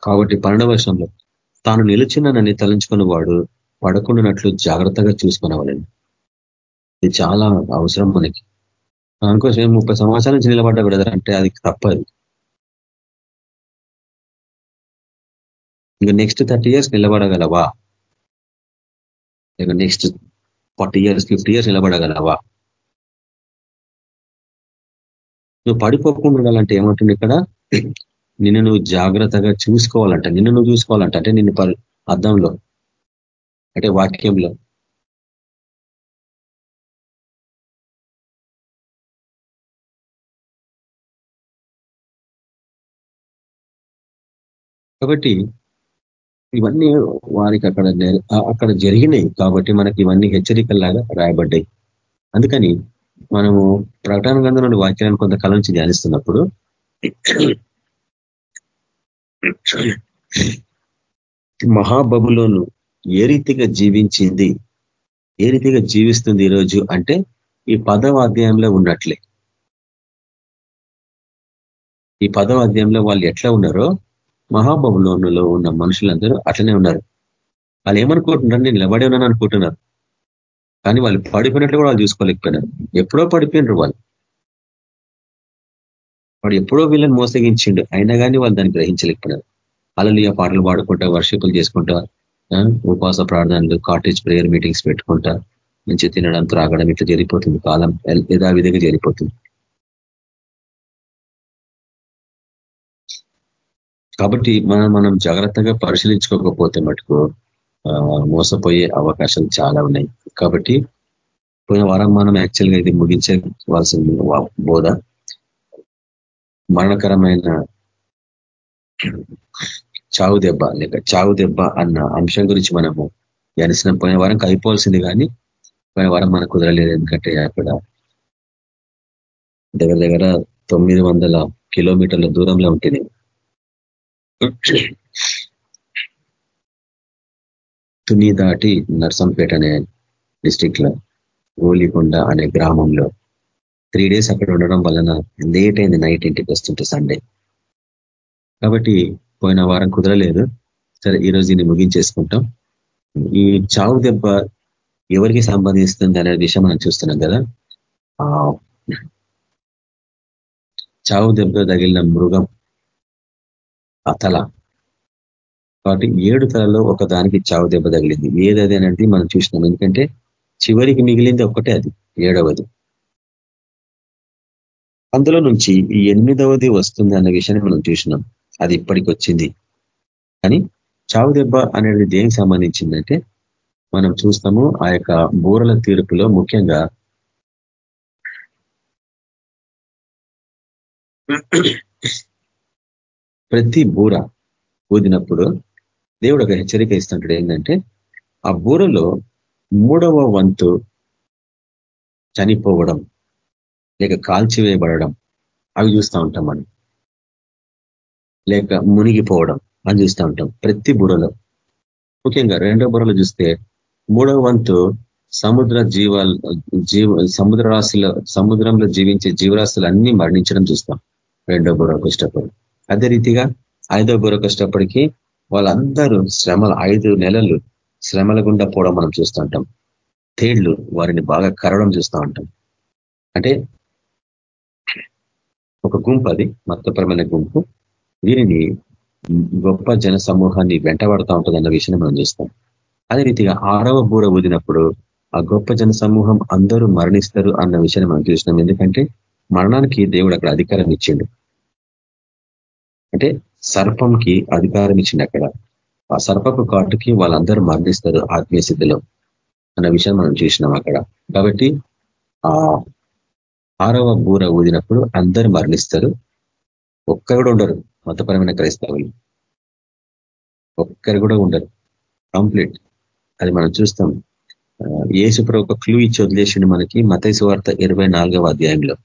కాబట్టి పన్నెండవ వర్షంలో తాను నిలిచిన నన్ను తలంచుకున్న వాడు పడకుండానట్లు జాగ్రత్తగా చూసుకునేవాళ్ళని ఇది చాలా అవసరం మనకి. దానికోసం ముప్పై సంవత్సరాల నుంచి నిలబడ్డ బ్రదర్ అంటే అది తప్పదు. ఇంకా నెక్స్ట్ థర్టీ ఇయర్స్ నిలబడగలవా? లేక next forty years fifty years నిలబడగలవా? నువ్వు పడిపోకుండా ఉండాలంటే ఏమంటుంది ఇక్కడ? నిన్ను నువ్వు జాగ్రత్తగా చూసుకోవాలంట. నిన్ను నువ్వు చూసుకోవాలంట. అంటే నిన్ను అర్థంలో అంటే వాక్యంలో. కాబట్టి ఇవన్నీ వారికి అక్కడ అక్కడ జరిగినాయి కాబట్టి మనకి ఇవన్నీ హెచ్చరికల్లాగా రాయబడ్డాయి. అందుకని మనము ప్రకటన గ్రంథం వాక్యాన్ని వాక్యాలను కొంతకాలం నుంచి ధ్యానిస్తున్నప్పుడు మహాబబులోను ఏ రీతిగా జీవించింది ఏ రీతిగా జీవిస్తుంది ఈరోజు అంటే ఈ పదవ అధ్యాయంలో ఉన్నట్లే. ఈ పదవ అధ్యాయంలో వాళ్ళు ఎట్లా ఉన్నారో మహాబబులోనులో ఉన్న మనుషులందరూ అట్లనే ఉన్నారు. వాళ్ళు ఏమనుకుంటున్నారు నేను నిలబడి ఉన్నాను అనుకుంటున్నారు. కానీ వాళ్ళు పడిపోయినట్లు కూడా వాళ్ళు చూసుకోలేకపోయినారు. ఎప్పుడో పడిపోయినారు వాళ్ళు. వాడు ఎప్పుడో వీళ్ళని మోసగించిండు. అయినా కానీ వాళ్ళు దాన్ని గ్రహించలేకపోయినారు. అలలియ పాటలు పాడుకుంటా వర్షిపులు చేసుకుంటా ఉపవాస ప్రార్థనలు కాటేజ్ ప్రేయర్ మీటింగ్స్ పెట్టుకుంటా మంచి తినడం త్రాగడం ఇట్లా జరిగిపోతుంది కాలం. యథావిధిగా జరిగిపోతుంది. కాబట్టి మనం మనం జాగ్రత్తగా పరిశీలించుకోకపోతే మటుకు మోసపోయే అవకాశాలు చాలా ఉన్నాయి. కాబట్టి పోయిన వారం మనం యాక్చువల్గా ఇది ముగించవలసింది బోధ. మరణకరమైన చావు దెబ్బ లేక చావు దెబ్బ అన్న అంశం గురించి మనము ధ్యానిస్తున్న. పోయిన వారం అయిపోవాల్సింది కానీ పోయిన వారం మనకు కుదరలేదు. ఎందుకంటే అక్కడ దగ్గర దగ్గర తొమ్మిది వందల కిలోమీటర్ల దూరంలో ఉంటుంది తుని దాటి నర్సంపేట అనే డిస్టిక్లో గోలికొండ అనే గ్రామంలో త్రీ డేస్ అక్కడ ఉండడం వలన లేట్ అయింది నైట్ ఇంటికి వస్తుంటే సండే. కాబట్టి పోయిన వారం కుదరలేదు. సరే ఈరోజు దీన్ని ముగించేసుకుంటాం. ఈ చావు దెబ్బ ఎవరికి సంబంధిస్తుంది అనే విషయం మనం చూస్తున్నాం కదా. చావు దెబ్బ తగిలిన మృగం ఆ తల కాబట్టి ఏడు తలలో ఒక దానికి చావు దెబ్బ తగిలింది. ఏదది అనేది మనం చూసినాం. ఎందుకంటే చివరికి మిగిలింది ఒక్కటే అది ఏడవది. అందులో నుంచి ఈ ఎనిమిదవది వస్తుంది అన్న విషయాన్ని మనం చూసినాం. అది ఇప్పటికి వచ్చింది కానీ చావు దెబ్బ అనేది దేనికి సంబంధించిందంటే మనం చూస్తాము ఆ యొక్క బూరల తీర్పులో ముఖ్యంగా ప్రతి బూర ఊదినప్పుడు దేవుడు ఒక హెచ్చరిక ఇస్తుంటాడు ఏంటంటే ఆ బూరలో మూడవ వంతు చనిపోవడం లేక కాల్చివేయబడడం అవి చూస్తూ ఉంటాం మనం. లేక మునిగిపోవడం అని చూస్తూ ఉంటాం ప్రతి బుర్రలో ముఖ్యంగా రెండో బుర్రలో చూస్తే మూడవ వంతు సముద్ర జీవాలు జీవ సముద్ర రాశుల సముద్రంలో జీవించే జీవరాశులు అన్ని మరణించడం చూస్తాం రెండో బుర్రకు ఇష్టపడి అదే రీతిగా ఐదో బుర్రకు ఇష్టపడికి వాళ్ళందరూ శ్రమలు ఐదు నెలలు శ్రమల గుండా పోవడం మనం చూస్తూ ఉంటాం. తేళ్ళు వారిని బాగా కరవడం చూస్తూ ఉంటాం. అంటే ఒక గుంపు అది మతపరమైన గుంపు. దీనిని గొప్ప జన సమూహాన్ని వెంటబడతా ఉంటుంది అన్న విషయాన్ని మనం చూస్తాం. అదే రీతిగా ఆరవ బూర ఊదినప్పుడు ఆ గొప్ప జన సమూహం అందరూ మరణిస్తారు అన్న విషయాన్ని మనం చూసినాం. ఎందుకంటే మరణానికి దేవుడు అక్కడ అధికారం ఇచ్చిండు. అంటే సర్పంకి అధికారం ఇచ్చింది అక్కడ. ఆ సర్పపు కాటుకి వాళ్ళందరూ మరణిస్తారు ఆత్మీయ స్థితిలో అన్న విషయం మనం చూసినాం అక్కడ. కాబట్టి ఆ ఆరవ బూర ఊదినప్పుడు అందరు మరణిస్తారు. ఒక్కరు కూడా ఉండరు మతపరమైన క్రైస్తవులు. ఒక్కరు కూడా ఉండరు. కంప్లీట్. అది మనం చూస్తాం. ఏసుప్రభు ఒక క్లూ ఇచ్చి వదిలేసిండు మనకి. మతైసు వార్త ఇరవై నాలుగవ అధ్యాయంలో.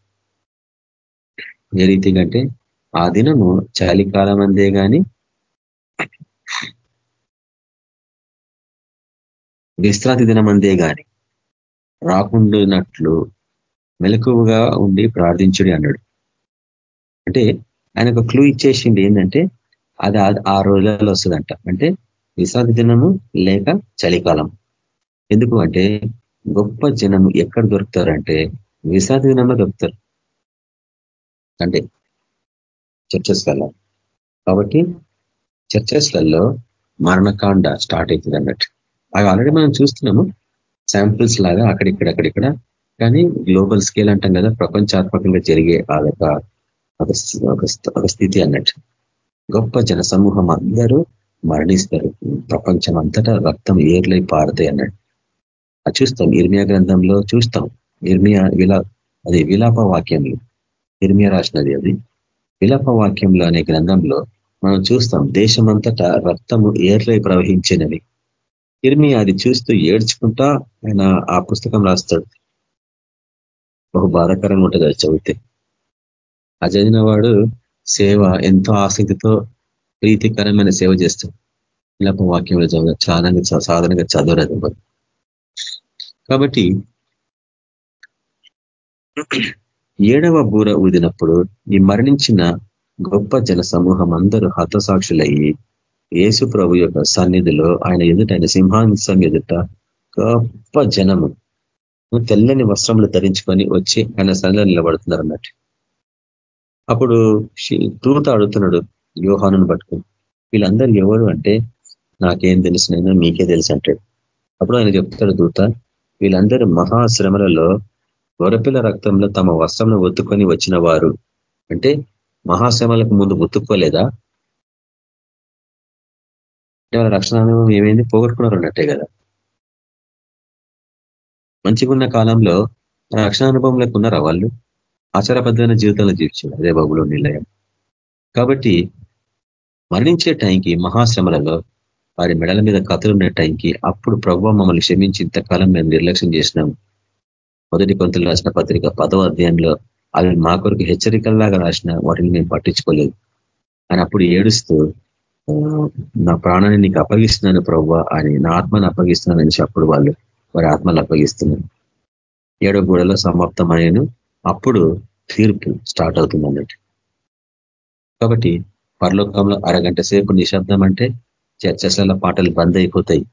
ఏ రీతిగా అంటే ఆ దినము చలికాలం అందే కానీ విశ్రాంతి దినం అందే కానీ రాకుండానట్లు మెలకువగా ఉండి ప్రార్థించుడి అన్నాడు. అంటే ఆయన ఒక క్లూ ఇచ్చేసింది ఏంటంటే అది ఆ రోజులలో వస్తుందంట. అంటే విశ్రాంతి దినము లేక చలికాలం. ఎందుకు అంటే గొప్ప జనం ఎక్కడ దొరుకుతారంటే విశ్రాంతి దినంలో దొరుకుతారు. అంటే చర్చస్ వల్ల కాబట్టి చర్చస్లలో మరణకాండ స్టార్ట్ అవుతుంది అన్నట్టు. అవి ఆల్రెడీ మనం చూస్తున్నాము. శాంపుల్స్ లాగా అక్కడిక్కడ అక్కడిక్కడ. కానీ గ్లోబల్ స్కేల్ అంటాం కదా ప్రపంచాత్మకంగా జరిగే అదొక ఒక స్థితి అన్నట్టు. గొప్ప జన సమూహం అందరూ మరణిస్తారు. ప్రపంచం అంతటా రక్తం ఏర్లై పారుతాయి అన్నట్టు. అది చూస్తాం. ఇర్మియా గ్రంథంలో చూస్తాం. ఇర్మియా విలా అది విలాప వాక్యంలో. ఇర్మియా రాసినది అది. విలాప వాక్యంలో అనే గ్రంథంలో మనం చూస్తాం దేశమంతటా రక్తము ఏర్లై ప్రవహించినవి ఇర్మియా అది చూస్తూ ఏడ్చుకుంటా ఆయన ఆ పుస్తకం రాస్తాడు. బహు బాధాకరంగా ఉంటుంది అది చదివితే. ఆ చదివిన వాడు సేవ ఎంతో ఆసక్తితో ప్రీతికరమైన సేవ చేస్తాడు విలప వాక్యంలో చదువు చాలా సాధారణంగా చదవరాదు కాబట్టి ఏడవ బూర ఊదినప్పుడు ఈ మరణించిన గొప్ప జన సమూహం అందరూ హతసాక్షులయ్యి యేసు ప్రభు యొక్క సన్నిధిలో ఆయన ఎదుట ఆయన సింహాంసం ఎదుట గొప్ప జనము. తెల్లని వస్త్రములు ధరించుకొని వచ్చి ఆయన సన్నిధిలో నిలబడుతున్నారు అన్నట్టు. అప్పుడు తూత అడుగుతున్నాడు యోహాను పట్టుకుని వీళ్ళందరూ ఎవరు అంటే నాకేం తెలిసినైనా మీకే తెలుసు అంటాడు. అప్పుడు ఆయన చెప్తాడు దూత వీళ్ళందరూ మహాశ్రమలలో గొర్రెపిల్ల రక్తంలో తమ వస్త్రంలో ఒత్తుకొని వచ్చిన వారు అంటే మహాశ్రమలకు ముందు ఒత్తుకోలేదా వాళ్ళ రక్షణ అనుభవం ఏమైంది? పోగొట్టుకున్నారు అన్నట్టే కదా. మంచిగున్న కాలంలో రక్షణ అనుభవంలోకి ఉన్నారా వాళ్ళు? ఆచారబద్ధమైన జీవితంలో జీవించారు. అదే బాబులో నిలయం కాబట్టి మరణించే టైంకి మహాశ్రమలలో వారి మెడల మీద కథలున్న టైంకి అప్పుడు ప్రభు మమ్మల్ని క్షమించి ఇంతకాలం మేము నిర్లక్ష్యం చేసినాము మొదటి కొంతలు రాసిన పత్రిక పదవ అధ్యాయంలో అవి మా కొరకు హెచ్చరికల్లాగా రాసిన వాటిని మేము పట్టించుకోలేదు. అని అప్పుడు ఏడుస్తూ నా ప్రాణాన్ని నీకు అప్పగిస్తున్నాను ప్రవ్వ అని నా ఆత్మను అప్పగిస్తున్నానని అప్పుడు వాళ్ళు. వారి ఆత్మలు అప్పగిస్తున్నారు. ఏడో గూడలో సమాప్తమైన అప్పుడు తీర్పు స్టార్ట్ అవుతుంది అన్నట్టు కాబట్టి పరలోకంలో అరగంట సేపు నిశ్శబ్దం అంటే చర్చల పాటలు బంద్ అయిపోతాయి.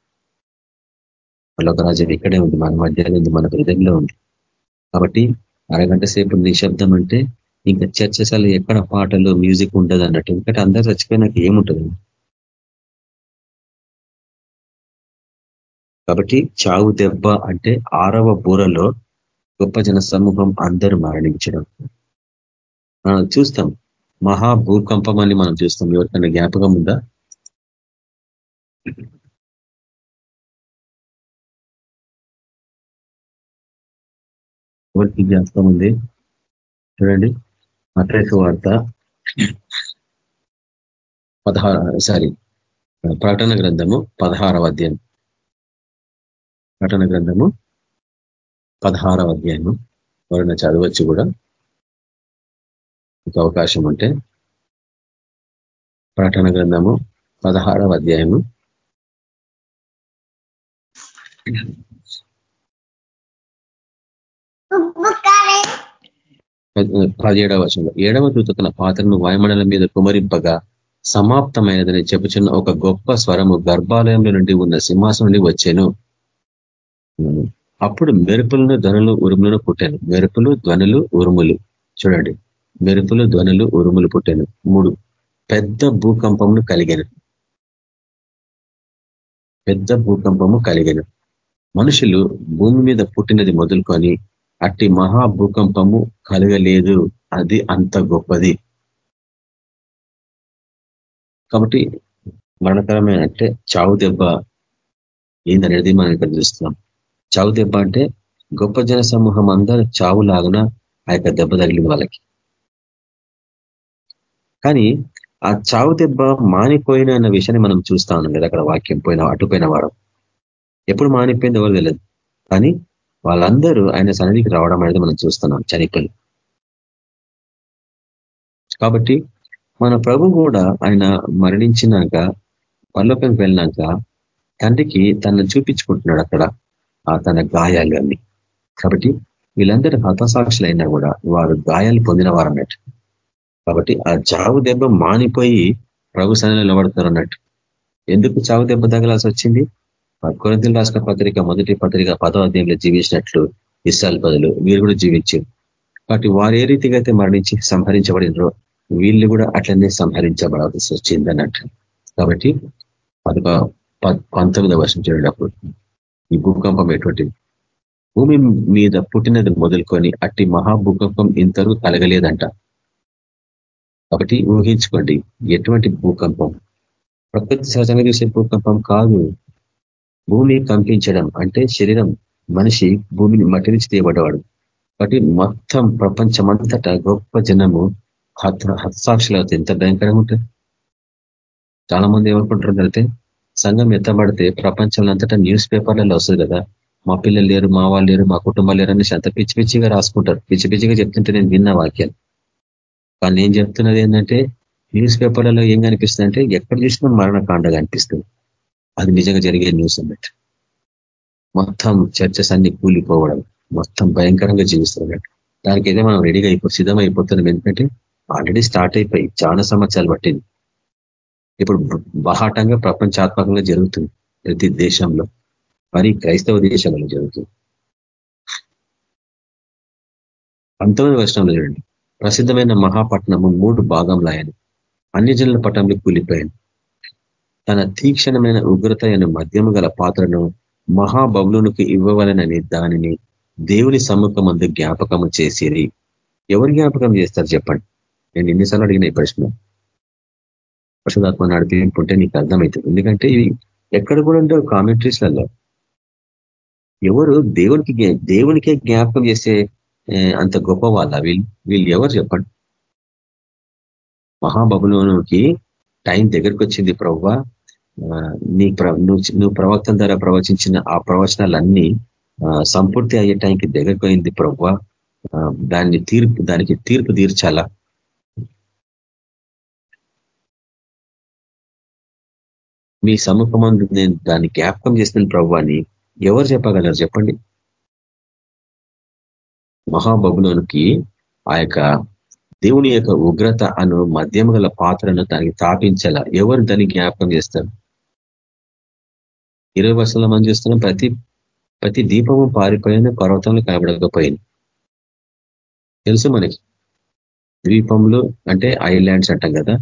పరలోక రాజ్యం ఇక్కడే ఉంది. మన మధ్యలో ఉంది. మన హృదయంలో ఉంది. కాబట్టి అరగంట సేపు నిశ్శబ్దం అంటే ఇంకా చర్చశాల ఎక్కడ పాటలు మ్యూజిక్ ఉండదు అన్నట్టు. ఎందుకంటే అందరు చచ్చిపోయినాక ఏముంటుంది? కాబట్టి చావు దెబ్బ అంటే ఆరవ బూరలో గొప్ప జన సమూహం అందరూ మరణించడం. మనం చూస్తాం. మహా భూకంపం అని మనం చూస్తాం. ఎవరికైనా జ్ఞాపకం ఉందా? ఎవరికి జ్ఞాపకం ఉంది. చూడండి. అట్రేసు వార్త. పదహారు సారీ ప్రకటన గ్రంథము పదహారవ అధ్యాయం. ప్రకటన గ్రంథము పదహారవ అధ్యాయము. ఎవరైనా చదవచ్చు కూడా. ఒక అవకాశం ఉంటే. ప్రకటన గ్రంథము పదహారవ అధ్యాయము. పదిహేడవ వచనంలో ఏడవ దూత తన పాత్రను వాయుమండలం మీద కుమరింపగా సమాప్తమైనదని చెప్పుచున్న ఒక గొప్ప స్వరము గర్భాలయంలో నుండి ఉన్న సింహాసం నుండి వచ్చాను. అప్పుడు మెరుపులను ధ్వనులు ఉరుములను పుట్టాను. మెరుపులు ధ్వనులు ఉరుములు. చూడండి. మెరుపులు ధ్వనులు ఉరుములు పుట్టాను. మూడు. పెద్ద భూకంపమును కలిగాను. పెద్ద భూకంపము కలిగాను. మనుషులు భూమి మీద పుట్టినది మొదలుకొని అట్టి మహా భూకంపము కలగలేదు. అది అంత గొప్పది. కాబట్టి మరణకరమైన అంటే చావు దెబ్బ ఏందనేది మనం ఇక్కడ చూస్తున్నాం. చావు దెబ్బ అంటే గొప్ప జన సమూహం అందరూ చావు లాగున ఆ యొక్క దెబ్బ తగిలింది వాళ్ళకి. కానీ ఆ చావు దెబ్బ మానిపోయిన అన్న విషయాన్ని మనం చూస్తా ఉన్నాం కదా అక్కడ వాక్యం పోయిన అటుపోయిన వారం. ఎప్పుడు మానిపోయింది ఎవరు తెలియదు కానీ వాళ్ళందరూ ఆయన సన్నిధికి రావడం అనేది మనం చూస్తున్నాం చరిత్రలు. కాబట్టి మన ప్రభు కూడా ఆయన మరణించినాక పర్లోకంకి వెళ్ళినాక తండ్రికి తనను చూపించుకుంటున్నాడు అక్కడ ఆ తన గాయాలు అన్ని కాబట్టి వీళ్ళందరూ హతసాక్షులైనా కూడా వారు గాయాలు పొందిన వారు అన్నట్టు కాబట్టి ఆ చావు దెబ్బ మానిపోయి ప్రభు సన్నిలో నిలబడతారు అన్నట్టు ఎందుకు చావు దెబ్బ తగలాల్సి వచ్చింది? కొరింతలు రాష్ట్ర పత్రిక మొదటి పత్రిక పదో అధ్యాయంలో జీవించినట్లు ఇస్రాయల్ బదులు వీరు కూడా జీవించారు కాబట్టి వారు ఏ రీతిగా అయితే మరణించి సంహరించబడినరో వీళ్ళు కూడా అట్లనే సంహరించబడాల్సి వచ్చిందన్నట్టు కాబట్టి పదక పంతొమ్మిదవ వర్షం చూడేటప్పుడు ఈ భూకంపం ఎటువంటిది భూమి మీద పుట్టినది మొదలుకొని అట్టి మహాభూకంపం ఇంతరూ కలగలేదంట. కాబట్టి ఊహించుకోండి ఎటువంటి భూకంపం? ప్రకృతి సహజంగా చూసే భూకంపం కాదు. భూమి కంపించడం అంటే శరీరం మనిషి భూమిని మట్టి నుంచి తీయబడ్డవాడు కాబట్టి మొత్తం ప్రపంచమంతటా గొప్ప జనము హత్సాక్షులు అవుతాయి ఎంత భయంకరంగా ఉంటుంది. చాలా మంది ఏమనుకుంటారు అయితే సంఘం ఎత్తబడితే ప్రపంచంలో అంతటా న్యూస్ పేపర్లలో వస్తుంది కదా. మా పిల్లలు లేరు మా వాళ్ళు లేరు మా కుటుంబాలు లేరు అనేసి అంత పిచ్చి పిచ్చిగా రాసుకుంటారు. పిచ్చి పిచ్చిగా చెప్తుంటే నేను విన్న వాక్యాలు. కానీ నేను చెప్తున్నది ఏంటంటే న్యూస్ పేపర్లలో ఏం కనిపిస్తుంది అంటే ఎక్కడ చూసినా మరణకాండ కనిపిస్తుంది. అది నిజంగా జరిగే న్యూస్ అన్నట్టు. మొత్తం చర్చస్ అన్ని కూలిపోవడం మొత్తం భయంకరంగా జీవిస్తున్నట్టు దానికి మనం రెడీగా అయిపో సిద్ధమైపోతున్నాం. ఎందుకంటే ఆల్రెడీ స్టార్ట్ అయిపోయి చాలా సంవత్సరాలు పట్టింది. ఇప్పుడు బహాటంగా ప్రపంచాత్మకంగా జరుగుతుంది. ప్రతి దేశంలో మరి క్రైస్తవ దేశంలో జరుగుతుంది. పంతొమ్మిది వర్షంలో చూడండి. ప్రసిద్ధమైన మహాపట్నము మూడు భాగంలో ఆయన అన్ని జనుల పట్టణంలో కూలిపోయాను తన తీక్షణమైన ఉగ్రత అయిన మద్యము గల పాత్రను మహాబబులునికి ఇవ్వవలనని దానిని దేవుని సమ్ముఖమందు జ్ఞాపకము చేసేది ఎవరు జ్ఞాపకం చేస్తారు చెప్పండి. నేను ఎన్నిసార్లు అడిగిన ఈ ప్రశ్న? పరిశుధాత్మ నడిపింపుంటే నీకు అర్థమవుతుంది ఎందుకంటే ఇవి ఎక్కడ కూడా ఉండవు కామెంట్రీస్లలో. ఎవరు దేవునికి దేవునికే జ్ఞాపకం చేసే అంత గొప్ప వాళ్ళ వీళ్ళు వీళ్ళు ఎవరు చెప్పండి? మహాబబులోనికి టైం దగ్గరికి వచ్చింది ప్రవ్వా. నీ నువ్వు ప్రవక్తం ద్వారా ప్రవచించిన ఆ ప్రవచనాలన్నీ సంపూర్తి అయ్యే టైంకి దగ్గరికి ప్రవ్వ దాన్ని తీర్పు దానికి తీర్పు తీర్చాలా? మీ సముఖమందు నేను దాన్ని జ్ఞాపకం చేసిన ప్రభు అని ఎవరు చెప్పగలరు చెప్పండి? మహాబబులోనికి ఆ యొక్క దేవుని యొక్క ఉగ్రత అను మధ్యమ గల పాత్రను దానికి తాపించాల? ఎవరు దాన్ని జ్ఞాపకం చేస్తారు? ఇరవై వర్షాల మనం చూస్తున్నాం. ప్రతి ప్రతి దీపము పారిపోయిన పర్వతంలో కనబడకపోయింది. తెలుసు మనకి? ద్వీపంలో అంటే ఐలాండ్స్ అంటాం కదా.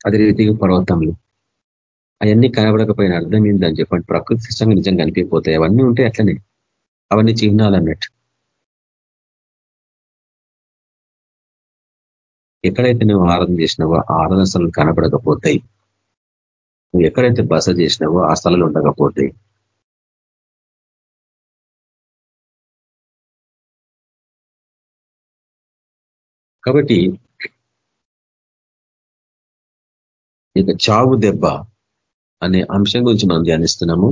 అదే రీతిగా పర్వతములు అవన్నీ కనబడకపోయిన అర్థం ఏందని చెప్పండి. ప్రకృతి సిస్టంగా నిజంగా కనిపిపోతాయి అవన్నీ ఉంటే అట్లనే. అవన్నీ చిహ్నాలు అన్నట్టు. ఎక్కడైతే నువ్వు ఆరాధన చేసినావో ఆరాధన స్థలం కనపడకపోతాయి నువ్వు ఎక్కడైతే బస చేసినావో ఆ స్థలాలు ఉండకపోతాయి కాబట్టి ఇక చావు దెబ్బ అనే అంశం గురించి మనం ధ్యానిస్తున్నాము.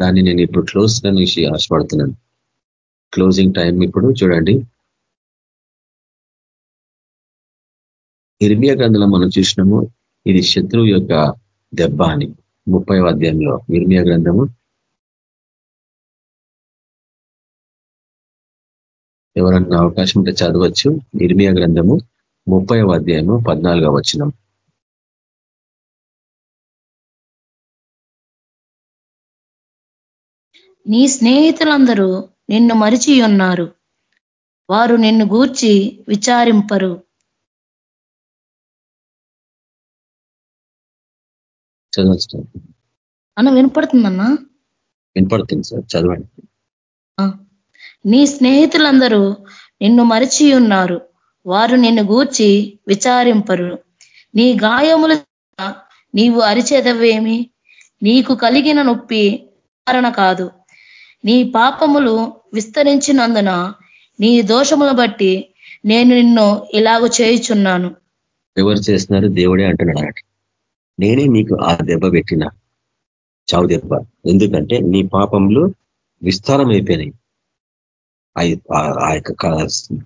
దాన్ని నేను ఇప్పుడు క్లోజ్ నుంచి ఆశపడుతున్నాను. క్లోజింగ్ టైం ఇప్పుడు చూడండి. ఇర్మియా గ్రంథంలో మనం చూసినాము ఇది శత్రువు యొక్క దెబ్బ అని. ముప్పై అధ్యాయంలో ఇర్మియా గ్రంథము. ఎవరన్నా అవకాశం ఉంటే చదవచ్చు. ఇర్మియా గ్రంథము ముప్పై అధ్యాయము పద్నాలుగవ వచ్చినాం నీ స్నేహితులందరూ నిన్ను మరిచి ఉన్నారు వారు నిన్ను గూర్చి విచారింపరు. అన్న వినపడుతుందన్నా? వినపడుతుంది సార్ చదవండి. నీ స్నేహితులందరూ నిన్ను మరిచి ఉన్నారు. వారు నిన్ను గూర్చి విచారింపరు. నీ గాయముల నీవు అరిచేదవేమి? నీకు కలిగిన నొప్పి కారణ కాదు. నీ పాపములు విస్తరించినందున నీ దోషముల బట్టి నేను నిన్ను ఇలాగ చేయుచున్నాను. ఎవరు చేస్తున్నారు? దేవుడే అంటున్నాడు నేనే నీకు ఆ దెబ్బ పెట్టిన. చావు దెబ్బ. ఎందుకంటే నీ పాపంలో విస్తారం అయిపోయినాయి ఆ యొక్క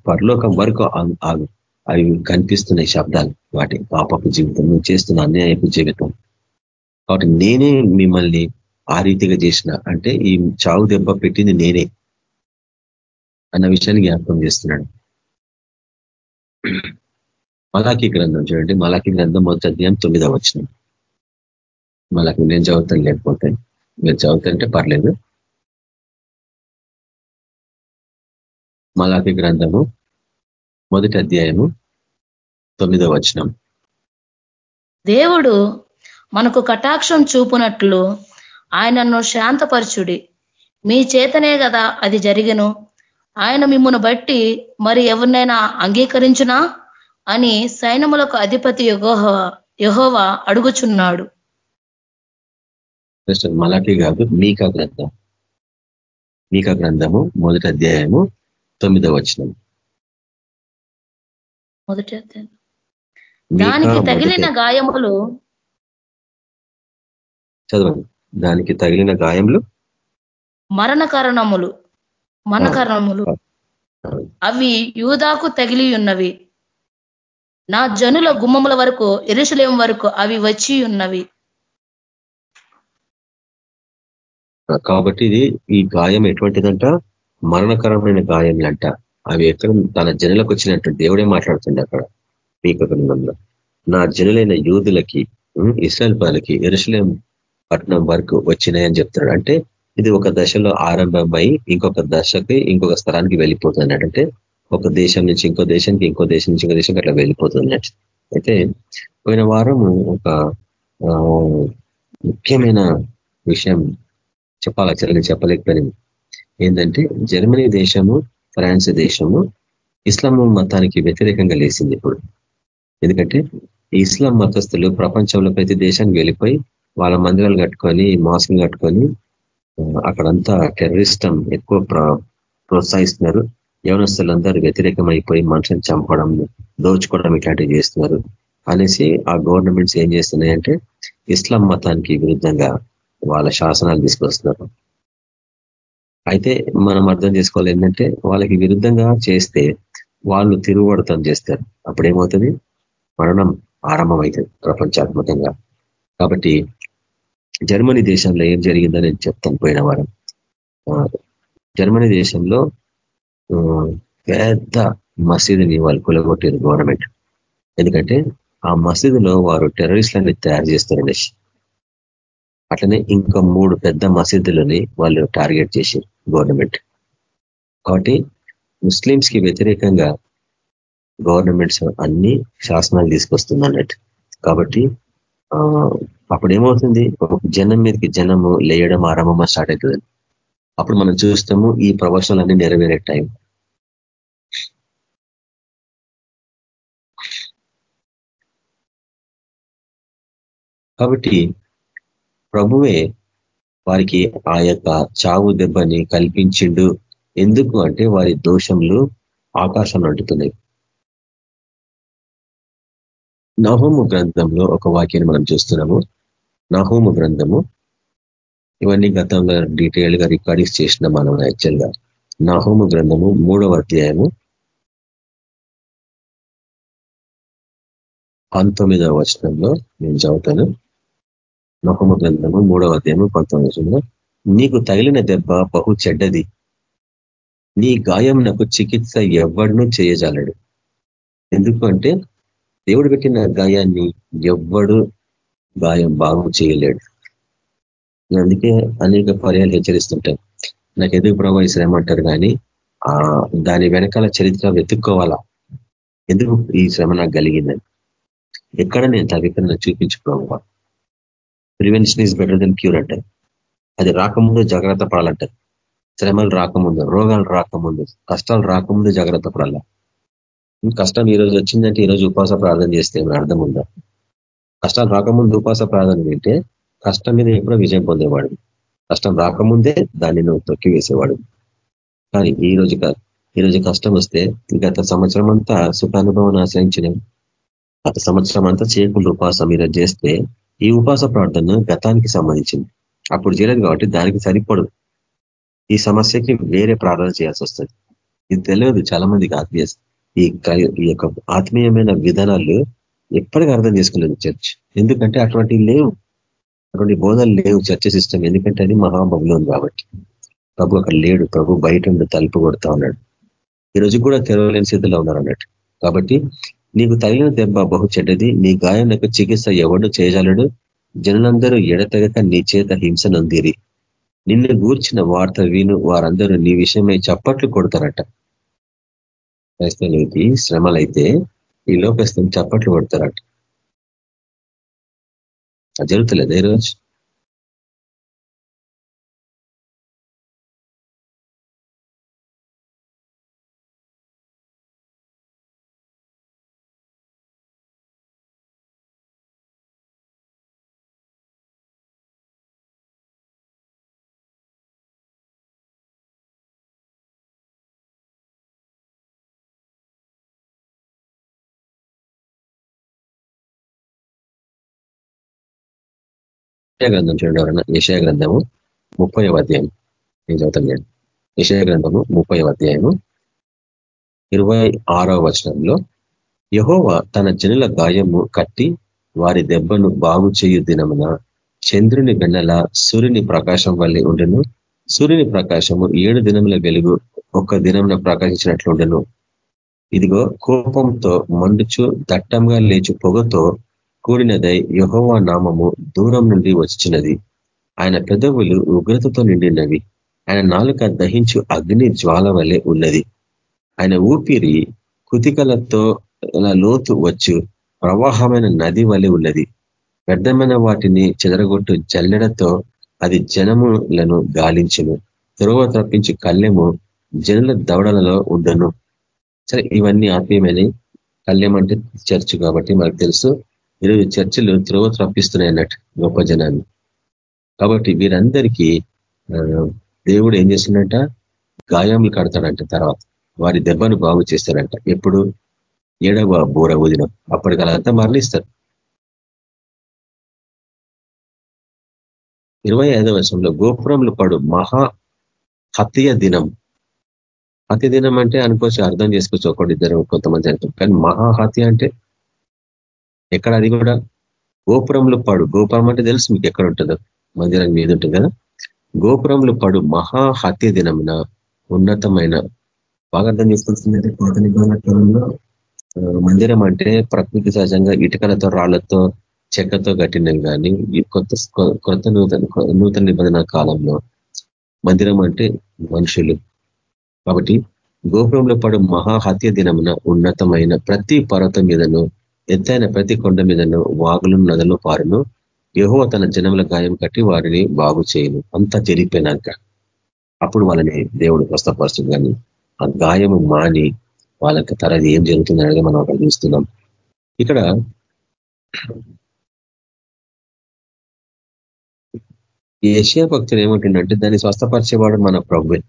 పరలోకం వరకు అవి కనిపిస్తున్నాయి శబ్దాలు. వాటి పాపపు జీవితం నువ్వు చేస్తున్న అన్యాయపు జీవితం. కాబట్టి నేనే మిమ్మల్ని ఆ రీతిగా చేసిన. అంటే ఈ చావు దెబ్బ పెట్టింది నేనే. అన్న విషయాన్ని జ్ఞాపకం చేస్తున్నాడు. మలాఖీ గ్రంథం చూడండి. మలాఖీ గ్రంథం మొదటి అధ్యాయం తొమ్మిదవ వచ్చినాం మళ్ళీ నేను చదువుతాను లేకపోతే మీరు చదువుతుంటే పర్లేదు. మలాఖీ గ్రంథము మొదటి అధ్యాయము తొమ్మిదవ వచనం. దేవుడు మనకు కటాక్షం చూపునట్లు ఆయనను శాంతపరచుడి. మీ చేతనే కదా అది జరిగను. ఆయన మిమ్మను బట్టి మరి ఎవరినైనా అంగీకరించునా అని సైన్యములకు అధిపతి యహోవ అడుగుచున్నాడు. మలాకి కాదు మీకా గ్రంథం. మీకా గ్రంథము మొదటి అధ్యాయము తొమ్మిదవ వచనం. మొదటి అధ్యాయం. దానికి తగిలిన గాయములు? చదవండి. దానికి తగిలిన గాయములు? మరణ కారణములు మరణ కారణములు అవి యూదాకు తగిలి ఉన్నవి నా జనుల గుమ్మముల వరకు ఎరుసలేం వరకు అవి వచ్చి ఉన్నవి కాబట్టి ఇది ఈ గాయం ఎటువంటిదంట? మరణకరమైన గాయంలంట అవి ఎక్కడ తన జనులకు వచ్చినట్టు దేవుడే మాట్లాడుతుంది అక్కడ. పీక గ్రంథంలో. నా జనులైన యూదులకి ఇస్రాయల్ పాలకి ఎరుసలేం పట్టణం వరకు వచ్చినాయని చెప్తున్నాడు. అంటే ఇది ఒక దశలో ఆరంభమై ఇంకొక దశకి ఇంకొక స్థలానికి వెళ్ళిపోతుంది అంటే ఒక దేశం నుంచి ఇంకో దేశానికి ఇంకో దేశం నుంచి ఇంకో దేశానికి అట్లా వెళ్ళిపోతుంది అయితే పోయిన వారం ఒక ముఖ్యమైన విషయం చెప్పాలి? యాక్చువల్గా చెప్పలేకపోయింది ఏంటంటే జర్మనీ దేశము ఫ్రాన్స్ దేశము ఇస్లాం మతానికి వ్యతిరేకంగా లేసింది ఇప్పుడు. ఎందుకంటే ఇస్లాం మతస్థులు ప్రపంచంలో ప్రతి దేశానికి వెళ్ళిపోయి వాళ్ళ మందిరాలు కట్టుకొని మాస్కులు కట్టుకొని అక్కడంతా టెర్రరిస్టం ఎక్కువ ప్రోత్సహిస్తున్నారు. యవనస్తులందరూ వ్యతిరేకం అయిపోయి మనుషులను చంపడం దోచుకోవడం ఇట్లాంటివి చేస్తున్నారు. అనేసి ఆ గవర్నమెంట్స్ ఏం చేస్తున్నాయంటే ఇస్లాం మతానికి విరుద్ధంగా వాళ్ళ శాసనాలు తీసుకొస్తున్నారు. అయితే మనం అర్థం చేసుకోవాలి ఏంటంటే వాళ్ళకి విరుద్ధంగా చేస్తే వాళ్ళు తిరుగుబడతం చేస్తారు. అప్పుడేమవుతుంది? మరణం ఆరంభమవుతుంది ప్రపంచాత్మకంగా. కాబట్టి జర్మనీ దేశంలో ఏం జరిగిందో నేను చెప్తాను పోయిన వారం. జర్మనీ దేశంలో పెద్ద మసీదుని వాళ్ళు కులగొట్టారు గవర్నమెంట్. ఎందుకంటే ఆ మసీదులో వారు టెర్రరిస్ట్లని తయారు చేస్తారు. అనేసి అట్లనే ఇంకా మూడు పెద్ద మసీదులని వాళ్ళు టార్గెట్ చేశారు గవర్నమెంట్. కాబట్టి ముస్లిమ్స్కి వ్యతిరేకంగా గవర్నమెంట్స్ అన్ని శాసనాలు తీసుకొస్తుంది అన్నట్టు కాబట్టి అప్పుడు ఏమవుతుంది జనం మీదకి జనము లేయడం ఆరంభం స్టార్ట్ అవుతుంది. అప్పుడు మనం చూస్తాము ఈ ప్రవచనాలన్నీ నెరవేరే టైం. కాబట్టి ప్రభువే వారికి ఆ యొక్క చావు దెబ్బని కల్పించిండు. ఎందుకు అంటే వారి దోషంలో ఆకాశం అంటుతున్నాయి. నహోము గ్రంథంలో ఒక వాక్యాన్ని మనం చూస్తున్నాము. నహోము గ్రంథము ఇవన్నీ గతంలో డీటెయిల్గా రికార్డింగ్స్ చేసిన మనం యాక్చువల్గా నహోము గ్రంథము మూడవ అధ్యాయము పంతొమ్మిదవ వచనంలో నేను చదువుతాను. నహోము గ్రంథము మూడవ అధ్యాయము పంతొమ్మిది వచనంలో నీకు తగిలిన దెబ్బ బహు చెడ్డది. నీ గాయం నాకు చికిత్స ఎవడనూ చేయజాలడు. ఎందుకంటే దేవుడు పెట్టిన గాయాన్ని ఎవ్వడు గాయం బాగు చేయలేడు. అందుకే అనేక పర్యాలు హెచ్చరిస్తుంటాయి నాకు ఎదుగు ప్రభావ శ్రమ అంటారు కానీ ఆ దాని వెనకాల చరిత్ర వెతుక్కోవాలా? ఎందుకు ఈ శ్రమ నాకు కలిగిందని? ఎక్కడ నేను తగ్గిపోయిన చూపించు ప్రభావ prevention is better then cure అంటారు. అది రాకముందు జాగ్రత్త పడాలంటారు శ్రమలు రాకముందు రోగాలు రాకముందు కష్టాలు రాకముందు జాగ్రత్త పడాల. కష్టం ఈ రోజు వచ్చిందంటే ఈ రోజు ప్రార్థన చేస్తే అర్థం ఉందా? కష్టాలు రాకముందు ఉపాస ప్రార్థన వింటే కష్టం మీద ఎప్పుడో విజయం పొందేవాడు. కష్టం రాకముందే దాన్ని నువ్వు తొక్కి వేసేవాడు కానీ ఈ రోజు కాదు. ఈ రోజు కష్టం వస్తే గత సంవత్సరం అంతా సుఖానుభవాన్ని ఆశ్రయించినాం గత సంవత్సరం అంతా చేయకుండా ఉపాసం మీరు చేస్తే ఈ ఉపాస ప్రార్థన గతానికి సంబంధించింది. అప్పుడు చేయలేదు కాబట్టి దానికి సరిపడదు. ఈ సమస్యకి వేరే ప్రార్థన చేయాల్సి వస్తుంది. ఇది తెలియదు చాలా మందికి ఆత్మీయ ఈ ఈ యొక్క ఆత్మీయమైన విధానాలు ఎప్పటికీ అర్థం చేసుకోలేదు చర్చ్. ఎందుకంటే అటువంటివి లేవు. అటువంటి బోధలు లేవు చర్చ సిస్టమ్. ఎందుకంటే అది మహాబబులో కాబట్టి. ప్రభు అక్కడ లేడు. ప్రభు బయట ఉండి తలుపు కొడతా ఉన్నాడు. ఈ రోజు కూడా తెరవలేని స్థితిలో ఉన్నారు అన్నట్టు. కాబట్టి నీకు తగిలిన దెబ్బ బహు చెడ్డది. నీ గాయనకు చికిత్స ఎవడు చేయగలడు? జనులందరూ ఎడతెగక నీ చేత హింస నొందిరి. నిన్ను గూర్చిన వార్త విను. వారందరూ నీ విషయమై చప్పట్లు కొడతారట. క్రైస్తవులకి శ్రమలైతే ఈ లోకస్థం చప్పట్లు కొడతారట. జరుగుతలేదు ఈరోజు గ్రంథం చూడండి ఎవరన్నా ఏషయ గ్రంథము ముప్పై అధ్యాయం నేను చదువుతాను నేను ఏషయ గ్రంథము ముప్పై అధ్యాయము ఇరవై ఆరవ వచనంలో యహోవా తన జనుల గాయము కట్టి వారి దెబ్బను బాగు చేయు దినమున చంద్రుని వెన్నెల సూర్యుని ప్రకాశం వల్లే ఉండెను. సూర్యుని ప్రకాశము ఏడు దినముల వెలుగు ఒక్క దినమున ప్రకాశించినట్లుండెను ఇదిగో కోపంతో మండుచు దట్టంగా లేచు పొగతో కూడినదై యహోవా నామము దూరం నుండి వచ్చినది. ఆయన పెదవులు ఉగ్రతతో నిండినవి. ఆయన నాలుక దహించు అగ్ని జ్వాల వలె ఉన్నది. ఆయన ఊపిరి కుతికలతో లోతు వచ్చు. ప్రవాహమైన నది వలె ఉన్నది. వ్యర్థమైన వాటిని చెదరగొట్టు జల్లెడతో అది జనములను గాలించును. త్రోవ తప్పించి కళ్ళెము జనుల దవడలలో ఉండను. సరే ఇవన్నీ ఆత్మీయమని కళ్యం అంటే చర్చ్ కాబట్టి మనకు తెలుసు. ఈరోజు చర్చలు త్రోవ త్రప్పిస్తున్నాయి అన్నట్టు గొప్ప జనాన్ని. కాబట్టి వీరందరికీ దేవుడు ఏం చేస్తుందంట గాయములు కడతాడంట తర్వాత. వారి దెబ్బను బాగు చేస్తాడంట. ఎప్పుడు? ఏడవ బూర ఊదినం అప్పటికలంతా మరణిస్తారు. ఇరవై ఐదవ వర్షంలో గోపురంలో పడు మహా హత్య దినం. హత్య దినం అంటే అనుకోవచ్చు అర్థం చేసుకోవచ్చు ఒకటి ఇద్దరు కొంతమంది అంటారు కానీ మహాహత్య అంటే ఎక్కడ అది కూడా గోపురంలో పడు. గోపురం అంటే తెలుసు మీకు ఎక్కడ ఉంటుందో? మందిరం మీద ఉంటుంది కదా? గోపురంలో పడు. మహా హత్య దినమున ఉన్నతమైన బాగా అర్థం చేసుకుంటుందంటే పాత నిబంధనలో మందిరం అంటే ప్రకృతి సహజంగా ఇటుకలతో రాళ్ళతో చెక్కతో కట్టినవి కానీ కొత్త కొత్త నూతన నూతన నిబంధన కాలంలో మందిరం అంటే మనుషులు. కాబట్టి గోపురంలో పడు మహా హత్య దినమున ఉన్నతమైన ప్రతి పర్వతం మీదను ఎత్తైన ప్రతి కొండ మీదను వాగులు నదులు పారును. యహో తన జనముల గాయం కట్టి వారిని బాగు చేయను. అంతా జరిగిపోయినాక అప్పుడు వాళ్ళని దేవుడు స్వస్థపరుస్తుంది కానీ ఆ గాయము మాని వాళ్ళకి తరది ఏం జరుగుతుంది అనేది మనం అక్కడ చూస్తున్నాం. ఇక్కడ ఏషియా భక్తులు ఏమంటుండంటే దాన్ని స్వస్థపరిచేవాడు మన ప్రభువే.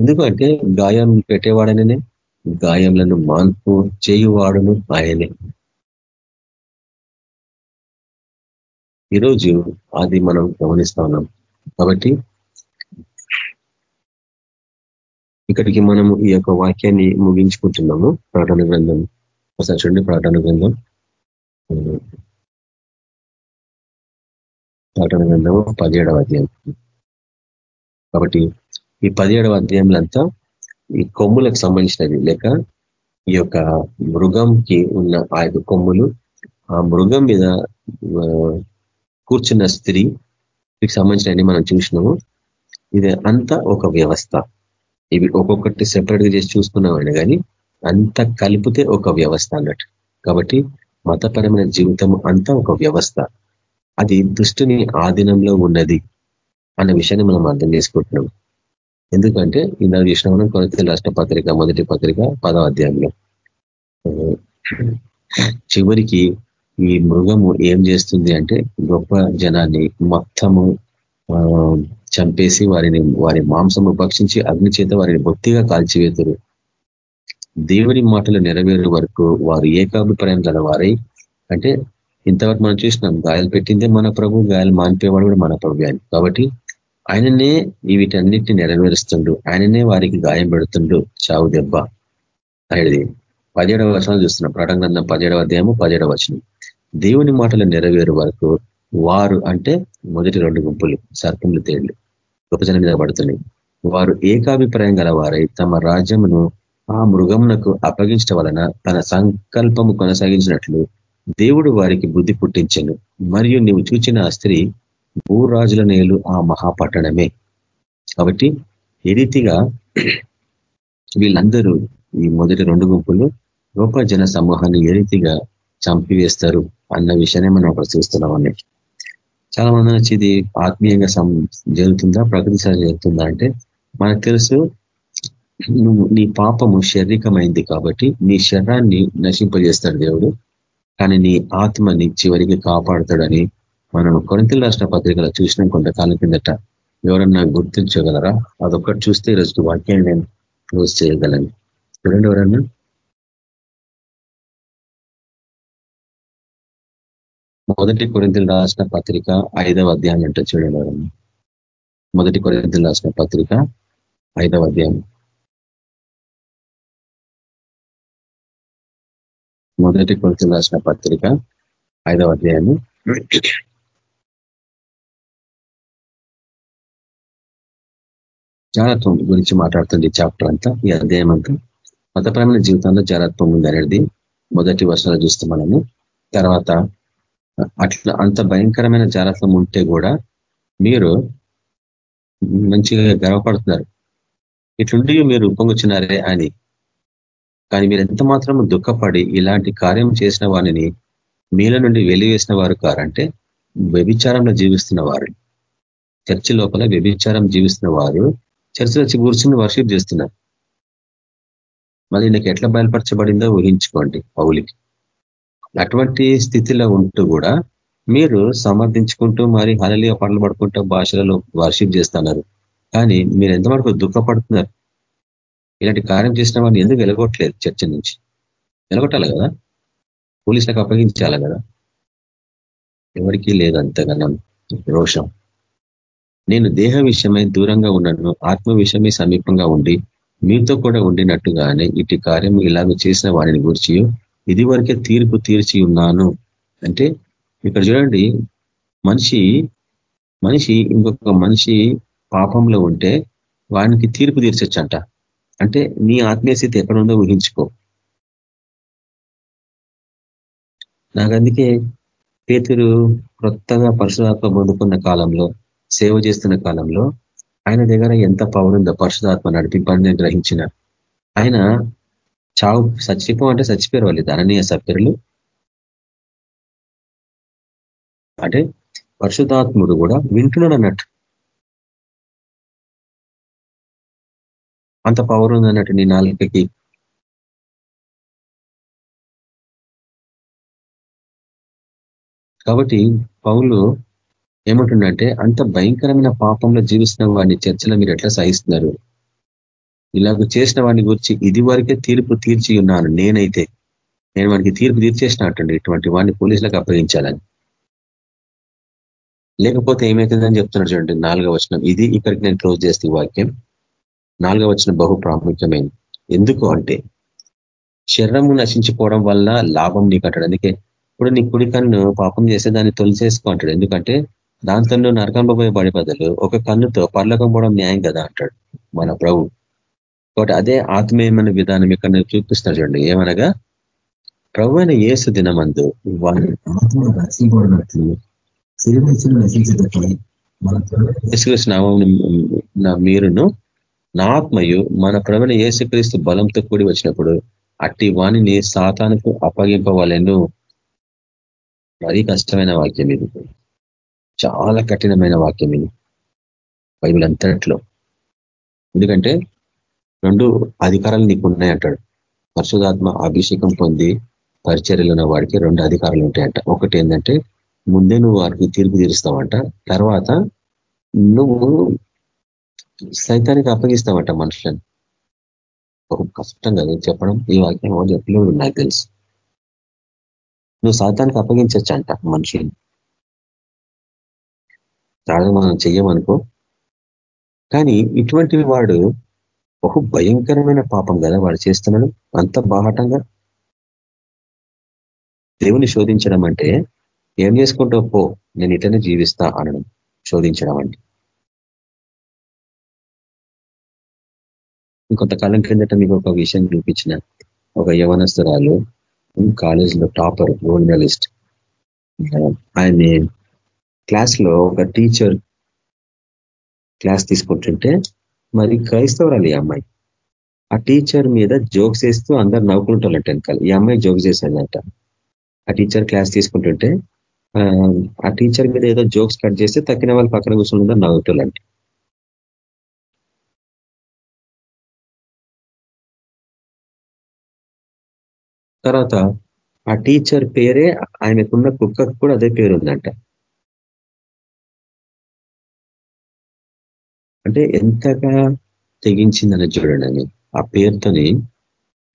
ఎందుకంటే గాయం పెట్టేవాడనే గాయములను మాన్పు చేయువాడును ఆయనే. ఈరోజు అది మనం గమనిస్తా ఉన్నాం కాబట్టి ఇక్కడికి మనము ఈ యొక్క వాక్యాన్ని ముగించుకుంటున్నాము. ప్రకటన గ్రంథం ఒకసారి చూడండి ప్రకటన గ్రంథం. ప్రకటన గ్రంథము పదిహేడవ అధ్యాయం. కాబట్టి ఈ పదిహేడవ అధ్యాయంలంతా ఈ కొమ్ములకు సంబంధించినది. లేక ఈ యొక్క మృగంకి ఉన్న ఆ యొక్క కొమ్ములు ఆ మృగం మీద కూర్చున్న స్త్రీ వీటికి సంబంధించినవి మనం చూసినాము. ఇది అంతా ఒక వ్యవస్థ. ఇవి ఒక్కొక్కటి సెపరేట్గా చేసి చూసుకున్నామని కానీ అంత కలిపితే ఒక వ్యవస్థ అన్నట్టు. కాబట్టి మతపరమైన జీవితం అంతా ఒక వ్యవస్థ. అది దుష్టుని ఆధీనంలో ఉన్నది అన్న విషయాన్ని మనం అర్థం చేసుకుంటున్నాం ఎందుకంటే ఇందాక చేసిన మనం కొరత రాష్ట్ర పత్రిక మొదటి పత్రిక పదవ అధ్యాయంలో. చివరికి ఈ మృగము ఏం చేస్తుంది అంటే గొప్ప జనాన్ని మొత్తము చంపేసి వారిని వారి మాంసము భక్షించి అగ్ని చేత వారిని బొత్తిగా కాల్చివేతురు. దేవుని మాటలు నెరవేరు వరకు వారు ఏకాభిప్రాయం గల అంటే ఇంతవరకు మనం చూసినాం గాయాలు పెట్టిందే మన ప్రభు గాయాలు మానిపేవాడు కూడా మన ప్రభు కాబట్టి ఆయననే వీటన్నిటిని నెరవేరుస్తుండు. ఆయననే వారికి గాయం పెడుతుండు చావు దెబ్బ. అనేది పదిహేడవ వచనాలు చూస్తున్నాం. ప్రటంగంధం పదిహేడవ అధ్యాయము పదిహేడవ వచనం. దేవుని మాటలు నెరవేరు వరకు వారు అంటే మొదటి రెండు గుంపులు సర్పములు తేళ్ళు గొప్పజన మీద పడుతున్నాయి. వారు ఏకాభిప్రాయం గల వారై తమ రాజ్యమును ఆ మృగమునకు అప్పగించడం వలన తన సంకల్పము కొనసాగించినట్లు దేవుడు వారికి బుద్ధి పుట్టించను. మరియు నీవు చూచిన ఆ స్త్రీ భూరాజుల నేలు ఆ మహాపట్టణమే. కాబట్టి ఏ రీతిగా వీళ్ళందరూ ఈ మొదటి రెండు గుంపులు గొప్ప జన సమూహాన్ని ఏ రీతిగా చంపివేస్తారు అన్న విషయాన్ని మనం అక్కడ చూస్తున్నాం అన్నట్టు చాలా మంది వచ్చి ఇది ఆత్మీయంగా జరుగుతుందా ప్రకృతి జరుగుతుందా అంటే మనకు తెలుసు నువ్వు నీ పాపము శారీరకమైంది కాబట్టి నీ శరీరాన్ని నశింపజేస్తాడు దేవుడు. కానీ నీ ఆత్మని చివరికి కాపాడుతాడని మనం కొరింతలు రాసిన పత్రికలో చూసిన కొంతకాలం కిందట. ఎవరన్నా గుర్తించగలరా? అదొక్కటి చూస్తే ఈరోజు వాక్యాన్ని నేను క్లోజ్ చేయగలను. చూడండి ఎవరన్నా. మొదటి కొరింతలు రాసిన పత్రిక ఐదవ అధ్యాయం అంటే చూడండి ఎవరన్నా. మొదటి కొరింతలు రాసిన పత్రిక ఐదవ అధ్యాయం. మొదటి కొరింతలు రాసిన పత్రిక ఐదవ అధ్యాయము. జారత్వం గురించి మాట్లాడుతుంది చాప్టర్ అంతా ఈ అధ్యాయం అంతా. మతపరమైన జీవితంలో జారత్వం ఉంది అనేది మొదటి వర్షాలు చూస్తే మనము. తర్వాత అట్లా అంత భయంకరమైన జారత్వం ఉంటే కూడా మీరు మంచిగా గర్వపడుతున్నారు. ఇట్లుండి మీరు ఉప్పొంగుచున్నారే అని. కానీ మీరు ఎంత మాత్రం దుఃఖపడి ఇలాంటి కార్యం చేసిన వారిని మీల నుండి వెలివేసిన వారు కారంటే వ్యభిచారంలో జీవిస్తున్న వారు. చర్చి లోపల వ్యభిచారం జీవిస్తున్న వారు చర్చలు వచ్చి కూర్చుని వర్షిప్ చేస్తున్నారు. మరి నీకు ఎట్లా బయలుపరచబడిందో ఊహించుకోండి పౌలికి. అటువంటి స్థితిలో ఉంటూ కూడా మీరు సమర్థించుకుంటూ మరి హలలిగా పనులు పడుకుంటూ భాషలలో వర్షిప్ చేస్తున్నారు. కానీ మీరు ఎంతవరకు దుఃఖపడుతున్నారు? ఇలాంటి కార్యం చేసిన వాడిని ఎందుకు వెలగొట్టలేదు చర్చ నుంచి? వెలగొట్టాలి కదా? పోలీసులకు అప్పగించాలి కదా? ఎవరికీ లేదు అంతగానం రోషం. నేను దేహ విషయమై దూరంగా ఉన్నాను ఆత్మ విషయమై సమీపంగా ఉండి మీతో కూడా ఉండినట్టుగానే ఇటు కార్యం ఇలాగ చేసిన వారిని గురించి ఇది వరకే తీర్పు తీర్చి ఉన్నాను అంటే ఇక్కడ చూడండి మనిషి మనిషి ఇంకొక మనిషి పాపంలో ఉంటే వానికి తీర్పు తీర్చొచ్చంట. అంటే నీ ఆత్మీయ స్థితి ఎక్కడ ఉందో ఊహించుకో. నాకు అందుకే పేతురు కొత్తగా పరశురాత్మ పొందుకున్న కాలంలో సేవ చేస్తున్న కాలంలో ఆయన దగ్గర ఎంత పవర్ ఉందో పరిశుధాత్మ నడిపింపని గ్రహించిన ఆయన చావు చచ్చిపో అంటే చచ్చిపోయారు వాళ్ళు ధననీయ సభ్యులు. అంటే పరిశుధాత్ముడు కూడా వింటున్నాడు అన్నట్టు. అంత పవర్ ఉంది అన్నట్టు నీ నాలుకకి. కాబట్టి పౌలు ఏమంటుండంటే అంత భయంకరమైన పాపంలో జీవిస్తున్న వాడిని చర్చలో మీరు ఎట్లా సహిస్తున్నారు? ఇలాగ చేసిన వాడిని గురించి ఇది వరకే తీర్పు తీర్చి ఉన్నాను నేనైతే. నేను వాడికి తీర్పు తీర్చేసినట్టండి ఇటువంటి వాడిని పోలీసులకు అప్పగించాలని. లేకపోతే ఏమవుతుందని చెప్తున్నాడు చూడండి నాలుగవ వచనం. ఇది ఇక్కడికి నేను క్లోజ్ చేస్తే వాక్యం. నాలుగవ వచనం బహు ప్రాముఖ్యమైనది. ఎందుకు అంటే శరీరము నశించిపోవడం వల్ల లాభం నీకు అంటాడు. అందుకే ఇప్పుడు నీ కుడి కన్ను పాపం చేస్తే దాన్ని తొలిసేసుకో అంటాడు. ఎందుకంటే దాంతో నువ్వు నరకంలో పోయే బదులు ఒక కన్నుతో పర్లకం పోవడం న్యాయం కదా అంటాడు మన ప్రభు. కాబట్టి అదే ఆత్మీయమైన విధానం ఇక్కడ చూపిస్తారు చూడండి. ఏమనగా ప్రభు అయిన ఏసు దినమందు వారి ఆత్మ రక్షింపబడినట్లు మీరును నా ఆత్మయు మన ప్రవణ ఏసుక్రీస్తు బలంతో కూడి వచ్చినప్పుడు అట్టి వాణిని సాతానికి అప్పగింపవలను. మరీ కష్టమైన వాక్యం ఇది. చాలా కఠినమైన వాక్యం ఇది. బైబిల్ అంతట్లో. ఎందుకంటే రెండు అధికారాలు నీకు ఉన్నాయంటాడు పరిశుధాత్మ అభిషేకం పొంది పరిచర్యలు ఉన్న వాడికి రెండు అధికారాలు ఉంటాయంట. ఒకటి ఏంటంటే ముందే నువ్వు వారికి తీర్పు తీరుస్తావంట. తర్వాత నువ్వు సైతానికి అప్పగిస్తావంట మనుషులను. ఒక కష్టం కదా చెప్పడం. ఈ వాక్యం చెప్పలేదు నాకు తెలుసు. నువ్వు సైతానికి అప్పగించచ్చు అంట మనిషిని ప్రార్థన మనం చెయ్యమనుకో. కానీ ఇటువంటి వాడు బహు భయంకరమైన పాపం కదా వాడు చేస్తున్నాడు. అంత బాహటంగా. దేవుని శోధించడం అంటే ఏం చేసుకుంటావు? పో నేను ఇటనే జీవిస్తా అనడం శోధించడం అంటే ఇంకొంతకాలం క్రిందట మీకు ఒక విషయం చూపించిన. ఒక యవనస్తురాలు కాలేజీలో టాపర్ గోల్డ్ మెడలిస్ట్. ఆయన్ని క్లాస్లో ఒక టీచర్ క్లాస్ తీసుకుంటుంటే మరి క్రైస్తవరాలు ఈ అమ్మాయి. ఆ టీచర్ మీద జోక్స్ వేస్తూ అందరు నవ్వుకుంటారంట వెనకాల. ఈ అమ్మాయి జోక్స్ చేసిందంట. ఆ టీచర్ క్లాస్ తీసుకుంటుంటే ఆ టీచర్ మీద ఏదో జోక్స్ కట్ చేస్తే తక్కిన వాళ్ళు పక్కన కూర్చుని నవ్వుతులంట తర్వాత ఆ టీచర్ పేరే ఆయనకున్న కుక్కకు కూడా అదే పేరు ఉందంట అంటే ఎంతగా తెగించిందని చూడండి. ఆ పేరుతోని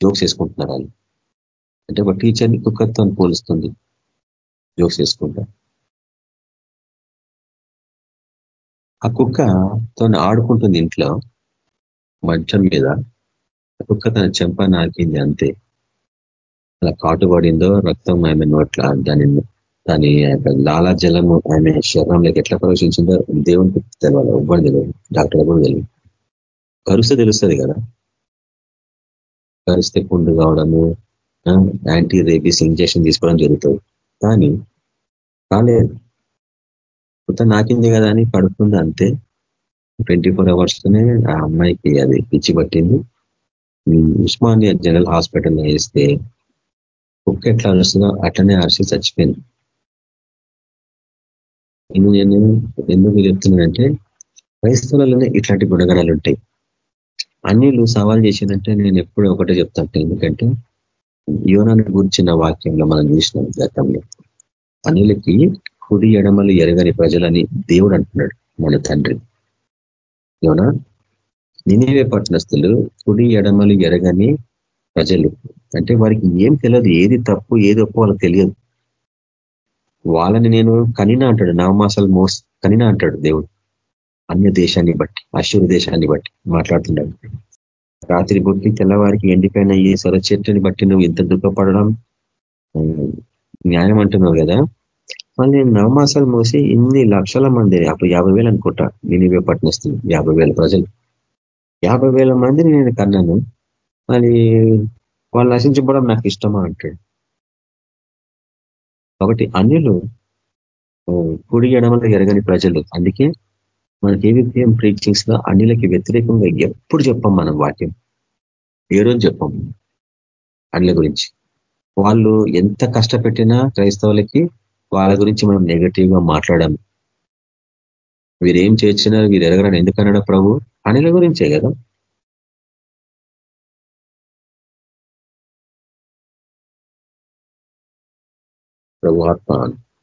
జోక్స్ వేసుకుంటున్నారు వాళ్ళు. అంటే ఒక టీచర్ని కుక్కర్తో పోలుస్తుంది. జోక్స్ వేసుకుంటా. ఆ కుక్క తను ఆడుకుంటుంది ఇంట్లో మంచం మీద. కుక్క తన చెంప నాకింది అంతే. అలా కాటు పడిందో రక్తం ఆమె నోట్ల దాని దాని లాలాజలము ఆమె శరీరంలోకి ఎట్లా ప్రవేశించిందో దేవునికి తెలవాలి ఇవ్వడం తెలియదు డాక్టర్ కూడా తెలియదు కరుస్తే తెలుస్తుంది కదా. కరిస్తే పుండు కావడము యాంటీ రేబీస్ ఇంజక్షన్ తీసుకోవడం జరుగుతుంది. కానీ కాలేదు. కొత్త నాకింది కదా అని పడుతుంది అంతే. ట్వంటీ ఫోర్ అవర్స్తోనే ఆ అమ్మాయికి అది పిచ్చి పట్టింది. ఉస్మానియా జనరల్ హాస్పిటల్లో వేస్తే కుక్క ఎట్లా అరుస్తుందో అట్లనే అరిసి చచ్చిపోయింది. నేను ఎందుకు చెప్తున్నానంటే క్రైస్తవులలోనే ఇట్లాంటి గుణగణాలు ఉంటాయి. అన్నిలు సవాల్ చేసిందంటే నేను ఎప్పుడూ ఒకటే చెప్తాను ఎందుకంటే యోనాన్ని గురించిన వాక్యంలో మనం చూసినాం గతంలో. అనిలకి కుడి ఎడమలు ఎరగని ప్రజలని దేవుడు అంటున్నాడు మన తండ్రి. యోనా నినివే పట్టణస్తులు కుడి ఎడమలు ఎరగని ప్రజలు. అంటే వారికి ఏం తెలియదు ఏది తప్పు ఏది ఒప్పు వాళ్ళకి తెలియదు. వాళ్ళని నేను కనినా అంటాడు. నవమాసాలు మోస్ కనినా అంటాడు దేవుడు. అన్య దేశాన్ని బట్టి అశ్వర దేశాన్ని బట్టి మాట్లాడుతున్నాడు రాత్రి బుట్టి తెల్లవారికి ఎండిపోయిన ఈ సొర చెట్టుని బట్టి నువ్వు ఇంత దుఃఖపడడం న్యాయం అంటున్నావు కదా? మళ్ళీ నవమాసాలు మోసి ఇన్ని లక్షల మంది అప్పుడు యాభై వేలు అనుకుంటా నేను పట్టినస్తుంది యాభై వేల ప్రజలు. యాభై వేల మందిని నేను కన్నాను. మరి వాళ్ళు నశించబడడం నాకు ఇష్టమా అంటాడు. కాబట్టి అన్యులు కుడి ఎడమలు ఎరగని ప్రజలు. అందుకే మన ఏవిపిఎం ప్రీచింగ్స్లో అన్నిలకి వ్యతిరేకంగా ఎప్పుడు చెప్పాం మనం వాక్యం. ఏ రోజు చెప్పాం అన్నిల గురించి. వాళ్ళు ఎంత కష్టపెట్టినా క్రైస్తవులకి వాళ్ళ గురించి మనం నెగటివ్గా మాట్లాడాము వీరేం చేసినారు వీరు ఎరగరని ఎందుకన్నాడు ప్రభు? అనిల గురించే కదా. ప్రభు ఆత్మ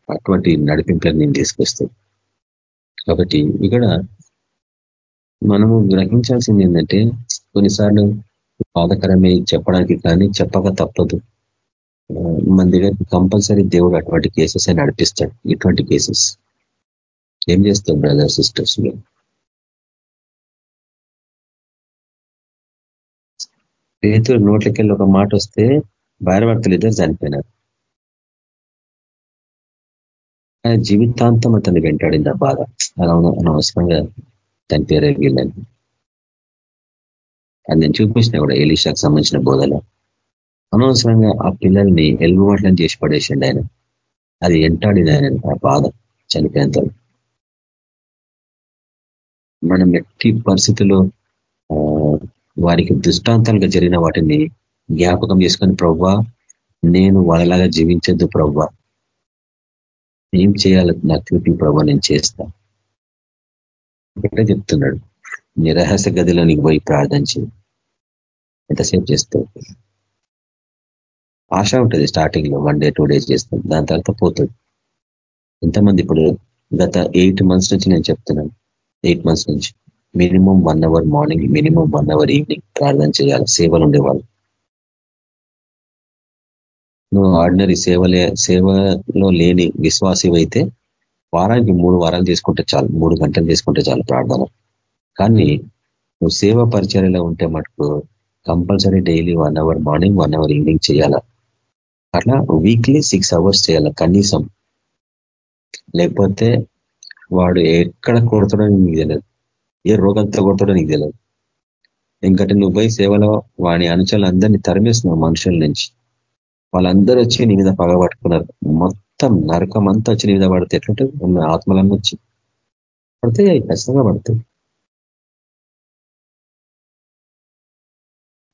అటువంటి నడిపింపులను నేను తీసుకొస్తాను కాబట్టి ఇక్కడ మనము గ్రహించాల్సింది ఏంటంటే కొన్నిసార్లు బాధకరమే చెప్పడానికి కానీ చెప్పక తప్పదు. మన దగ్గర కంపల్సరీ దేవుడు అటువంటి కేసెస్ అని నడిపిస్తాడు ఇటువంటి కేసెస్. ఏం చేస్తాం బ్రదర్ సిస్టర్స్లో పేతురు నోట్లకెళ్ళి ఒక మాట వస్తే భైరవర్తలు ఇద్దరు చనిపోయినారు. జీవితాంతం అతన్ని వెంటాడింది ఆ బాధ. అలా అనవసరంగా దాని పేరు వీళ్ళని అది నేను చూపించిన కూడా ఎలీషాకు సంబంధించిన బోధలో. అనవసరంగా ఆ పిల్లల్ని ఎలుగుబాట్లను చేసి పడేసిండు ఆయన. అది ఎంటాడింది ఆయన ఆ బాధ చనిపోయేంత మనం ఎట్టి పరిస్థితుల్లో వారికి దృష్టాంతాలుగా జరిగిన వాటిని జ్ఞాపకం చేసుకొని ప్రవ్వా నేను వాళ్ళలాగా జీవించద్దు ప్రవ్వా. ఏం చేయాలి? నా చూపి ప్రభా నేను చేస్తా. ఒకటే చెప్తున్నాడు. నిరహస గదిలో నీకు పోయి ప్రార్థించి ఎంతసేపు చేస్తావు? ఆశ ఉంటుంది స్టార్టింగ్లో వన్ డే టూ డేస్ చేస్తాం. దాని తర్వాత పోతుంది. ఎంతమంది ఇప్పుడు గత ఎయిట్ మంత్స్ నుంచి నేను చెప్తున్నాను. ఎయిట్ మంత్స్ నుంచి. Minimum one hour morning minimum one hour evening ప్రార్థన చేయాలి. సేవలు ఉండేవాళ్ళు. నువ్వు ఆర్డినరీ సేవలే సేవలో లేని విశ్వాసివైతే వారానికి మూడు వారాలు తీసుకుంటే చాలు మూడు గంటలు తీసుకుంటే చాలు ప్రార్థన. కానీ నువ్వు సేవ పరిచర్యలో ఉంటే మటుకు compulsory daily one hour morning one hour evening చేయాల? అట్లా వీక్లీ సిక్స్ అవర్స్ చేయాల కనీసం? లేకపోతే వాడు ఎక్కడ కొడతాడో నీకు తెలియదు ఏ రోగంతో కొడతాడో నీకు తెలియదు ఎందుకంటే నువ్వు పోయి సేవలో వాడి అనుచరులు అందరినీ తరిమేస్తున్నావు మనుషుల నుంచి. వాళ్ళందరూ వచ్చి నీ మీద పగబట్టుకున్నారు మొత్తం నరకం అంతా వచ్చి నీ మీద పడితే ఎట్లుంటే ఉన్న ఆత్మలన్నీ వచ్చి పడితే అవి ఖచ్చితంగా పడతాయి.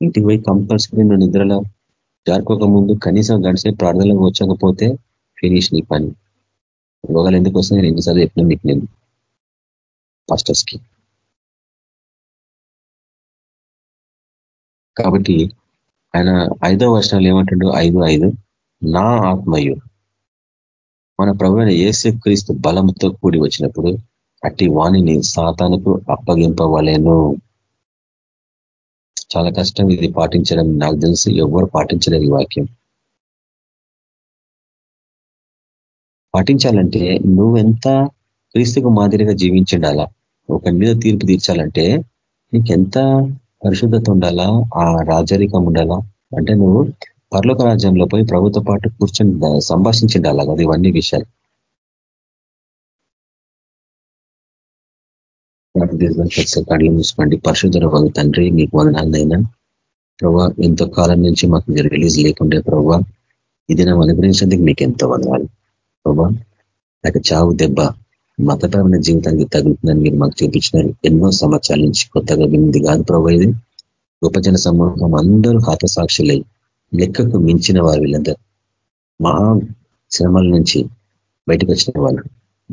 ఇంటికి పోయి కంపల్సరీ నువ్వు నిద్రలో జారుకోక ముందు కనీసం గడిచిన ప్రార్థనలకు వచ్చకపోతే ఫినిష్ నీ పని. రోగాలు ఎందుకు వస్తాయి నేను ఎన్నిసార్లు చెప్పిన మీకు నేను పాస్టర్స్కి కాబట్టి ఆయన ఐదో వర్షాలు ఏమంటుండో? ఐదు ఐదు. నా ఆత్మయు. మన ప్రభుత్వ ఏసు క్రీస్తు బలంతో కూడి వచ్చినప్పుడు అట్టి వాణిని సాతానుకు అప్పగింపవలేను. చాలా కష్టం ఇది పాటించడం. నాకు తెలిసి ఎవరు పాటించలేదు ఈ వాక్యం. పాటించాలంటే నువ్వెంత క్రీస్తుకు మాదిరిగా జీవించండాలా? ఒక మీద తీర్పు తీర్చాలంటే నీకెంత పరిశుద్ధత ఉండాలా ఆ రాజరికం ఉండాలా అంటే నువ్వు పర్లోక రాజ్యంలో పోయి ప్రభుత్వ పాటు కూర్చొని సంభాషించిండాలా కదా ఇవన్నీ విషయాలు? కళ్ళు మూసుకోండి. పరిశుద్ధర వాళ్ళు తండ్రి మీకు వదనాలైనా ప్రభా ఎంతో కాలం నుంచి మాకు రిలీజ్ లేకుండే ప్రభా ఇది నా అనుగ్రహించేందుకు మీకు ఎంతో వదనాలు. ప్రభా నాకు చావు దెబ్బ. మతపరమైన జీవితానికి తగులుతుందని మీరు మాకు చూపించినారు. ఎన్నో సంవత్సరాల నుంచి కొత్తగా వినింది కాదు ప్రభు ఇది. ఉపజన సమూహం అందరూ హతసాక్షులై లెక్కకు మించిన వారు వీళ్ళందరూ. మహా శ్రమల నుంచి బయటకు వచ్చిన వాళ్ళు.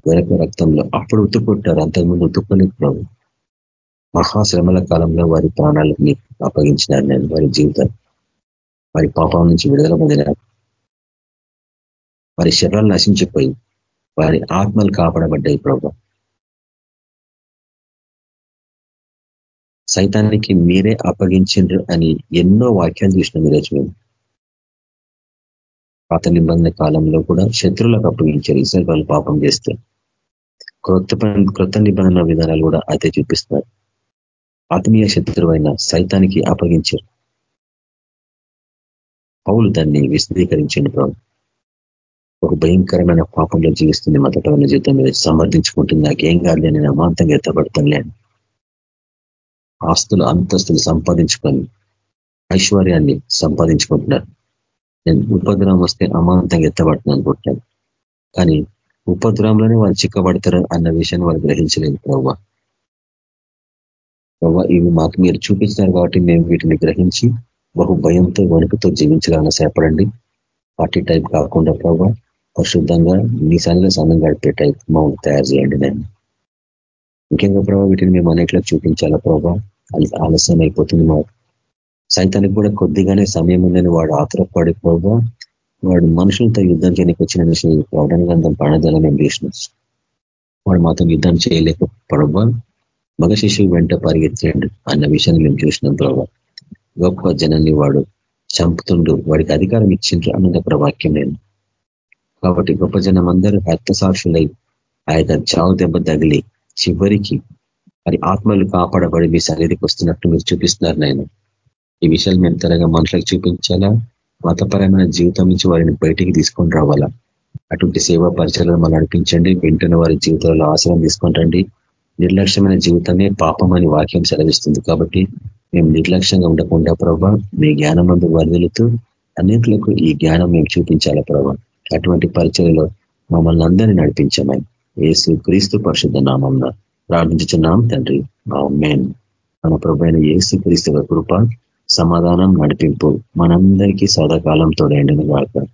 గొరక రక్తంలో అప్పుడు ఉత్తుకుంటారు అంతకుముందు ఉత్తుకోలేదు ప్రభు. మహాశ్రమల కాలంలో వారి ప్రాణాలకు మీకు అప్పగించినారు నేను వారి జీవితం. వారి పాపం నుంచి విడుదల పొందినారు. వారి శరీరాలు నశించిపోయి వారి ఆత్మలు కాపాడబడ్డాయి ప్రభు. సైతానికి మీరే అప్పగించిండ్రు అని ఎన్నో వాక్యాలు చూసినాం ఈరోజు మేము. పాత నిబంధన కాలంలో కూడా శత్రువులకు అప్పగించారు. ఇసల్ పాపం చేస్తే క్రొత్త క్రొత్త నిబంధన విధానాలు కూడా అయితే చూపిస్తున్నారు. ఆత్మీయ శత్రువైన సైతానికి అప్పగించారు. పౌలు దాన్ని విశదీకరించండి ప్రభు. ఒక భయంకరమైన పాపంలో జీవిస్తుంది. మతపరమైన జీవితం మీద సమర్థించుకుంటుంది. నాకేం కాదు నేను అమాంతంగా ఎత్తబడతాను ఆస్తులు అంతస్తులు సంపాదించుకొని ఐశ్వర్యాన్ని సంపాదించుకుంటున్నారు. నేను ఉపద్రవం వస్తే అమాంతంగా ఎత్తబడుతుంది అనుకుంటున్నాను. కానీ ఉపద్రవంలోనే వాళ్ళు చిక్కబడతారు అన్న విషయాన్ని వాళ్ళు గ్రహించలేదు ప్రవ్వ. ప్రవ్వ ఇవి మాకు మీరు చూపించినారు కాబట్టి మేము వీటిని గ్రహించి బహు భయంతో వణుకుతో జీవించాలని సేపడండి. పార్టీ టైప్ కాకుండా ప్రభావ పరిశుద్ధంగా మీ సన్నిలో సమయం గడిపే మమ్మల్ని తయారు చేయండి నేను ముఖ్యంగా ప్రభావ వీటిని మేము అనేకలకు చూపించాలా ప్రభావ ఆలస్యం అయిపోతుంది మా సైతానికి కూడా కొద్దిగానే సమయం ఉందని వాడు ఆతురపడి ప్రభావ వాడు మనుషులతో యుద్ధం చేయడానికి వచ్చిన విషయం ప్రకటన గ్రంథం ప్రాణదలం మేము చేసిన వాడు మాతో యుద్ధం చేయలేక ప్రభావ మగ శిశువు వెంట పరిగెత్తండు అన్న విషయాన్ని మేము చూసినాం ప్రభావ గొప్ప జనాన్ని వాడు చంపుతుండు వాడికి అధికారం ఇచ్చిండ్రు అన్నది వాక్యం నేను కాబట్టి గొప్ప జనం అందరూ రక్త ఆ యొక్క చావు దెబ్బ తగిలి చివరికి మరి ఆత్మలు కాపాడబడి మీ సన్నిధికి వస్తున్నట్టు మీరు చూపిస్తున్నారు నేను ఈ విషయాలు మేము త్వరగా మనుషులకు చూపించాలా? మతపరమైన జీవితం నుంచి వారిని బయటికి తీసుకొని రావాలా? అటువంటి సేవా పరిచయాలను మనం నడిపించండి. వెంటనే వారి జీవితంలో ఆశ్రయం తీసుకుంటండి నిర్లక్ష్యమైన జీవితమే పాపం అని వాక్యం సెలవిస్తుంది. కాబట్టి మేము నిర్లక్ష్యంగా ఉండకుండా ప్రభావ మీ జ్ఞానం అందు వదిలుతూ అన్నింటిలకు ఈ జ్ఞానం మేము చూపించాలా ప్రభావ అటువంటి పరిచయలో మమ్మల్ని అందరినీ నడిపించమని ఏసు క్రీస్తు పరిశుద్ధ నామం ప్రార్థించున్నాం తండ్రి మేన్ మన ప్రభు అయిన ఏసు క్రీస్తు కృప సమాధానం నడిపింపు మనందరికీ సదాకాలం తోడైండిన కాక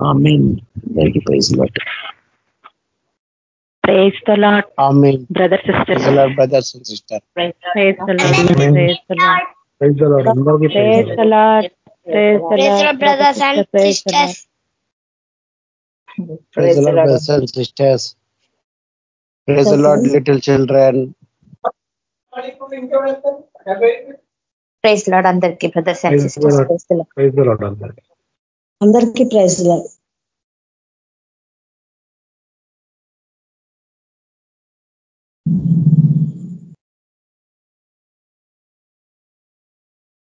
ఆ మెయిన్ అందరికీ praise but Praise the Lord. Amen. Brother, sister. Praise the Lord, brothers and sisters. Praise the Lord. Praise the Lord. Praise the Lord. అందరికీ Praise the Lord. Praise the Lord. brothers and sisters. Praise the Lord, little children. Praise Lord అందరికీ brothers and Praise the Lord. Sisters Praise the Lord, అందరికీ. అందరికీ praise lord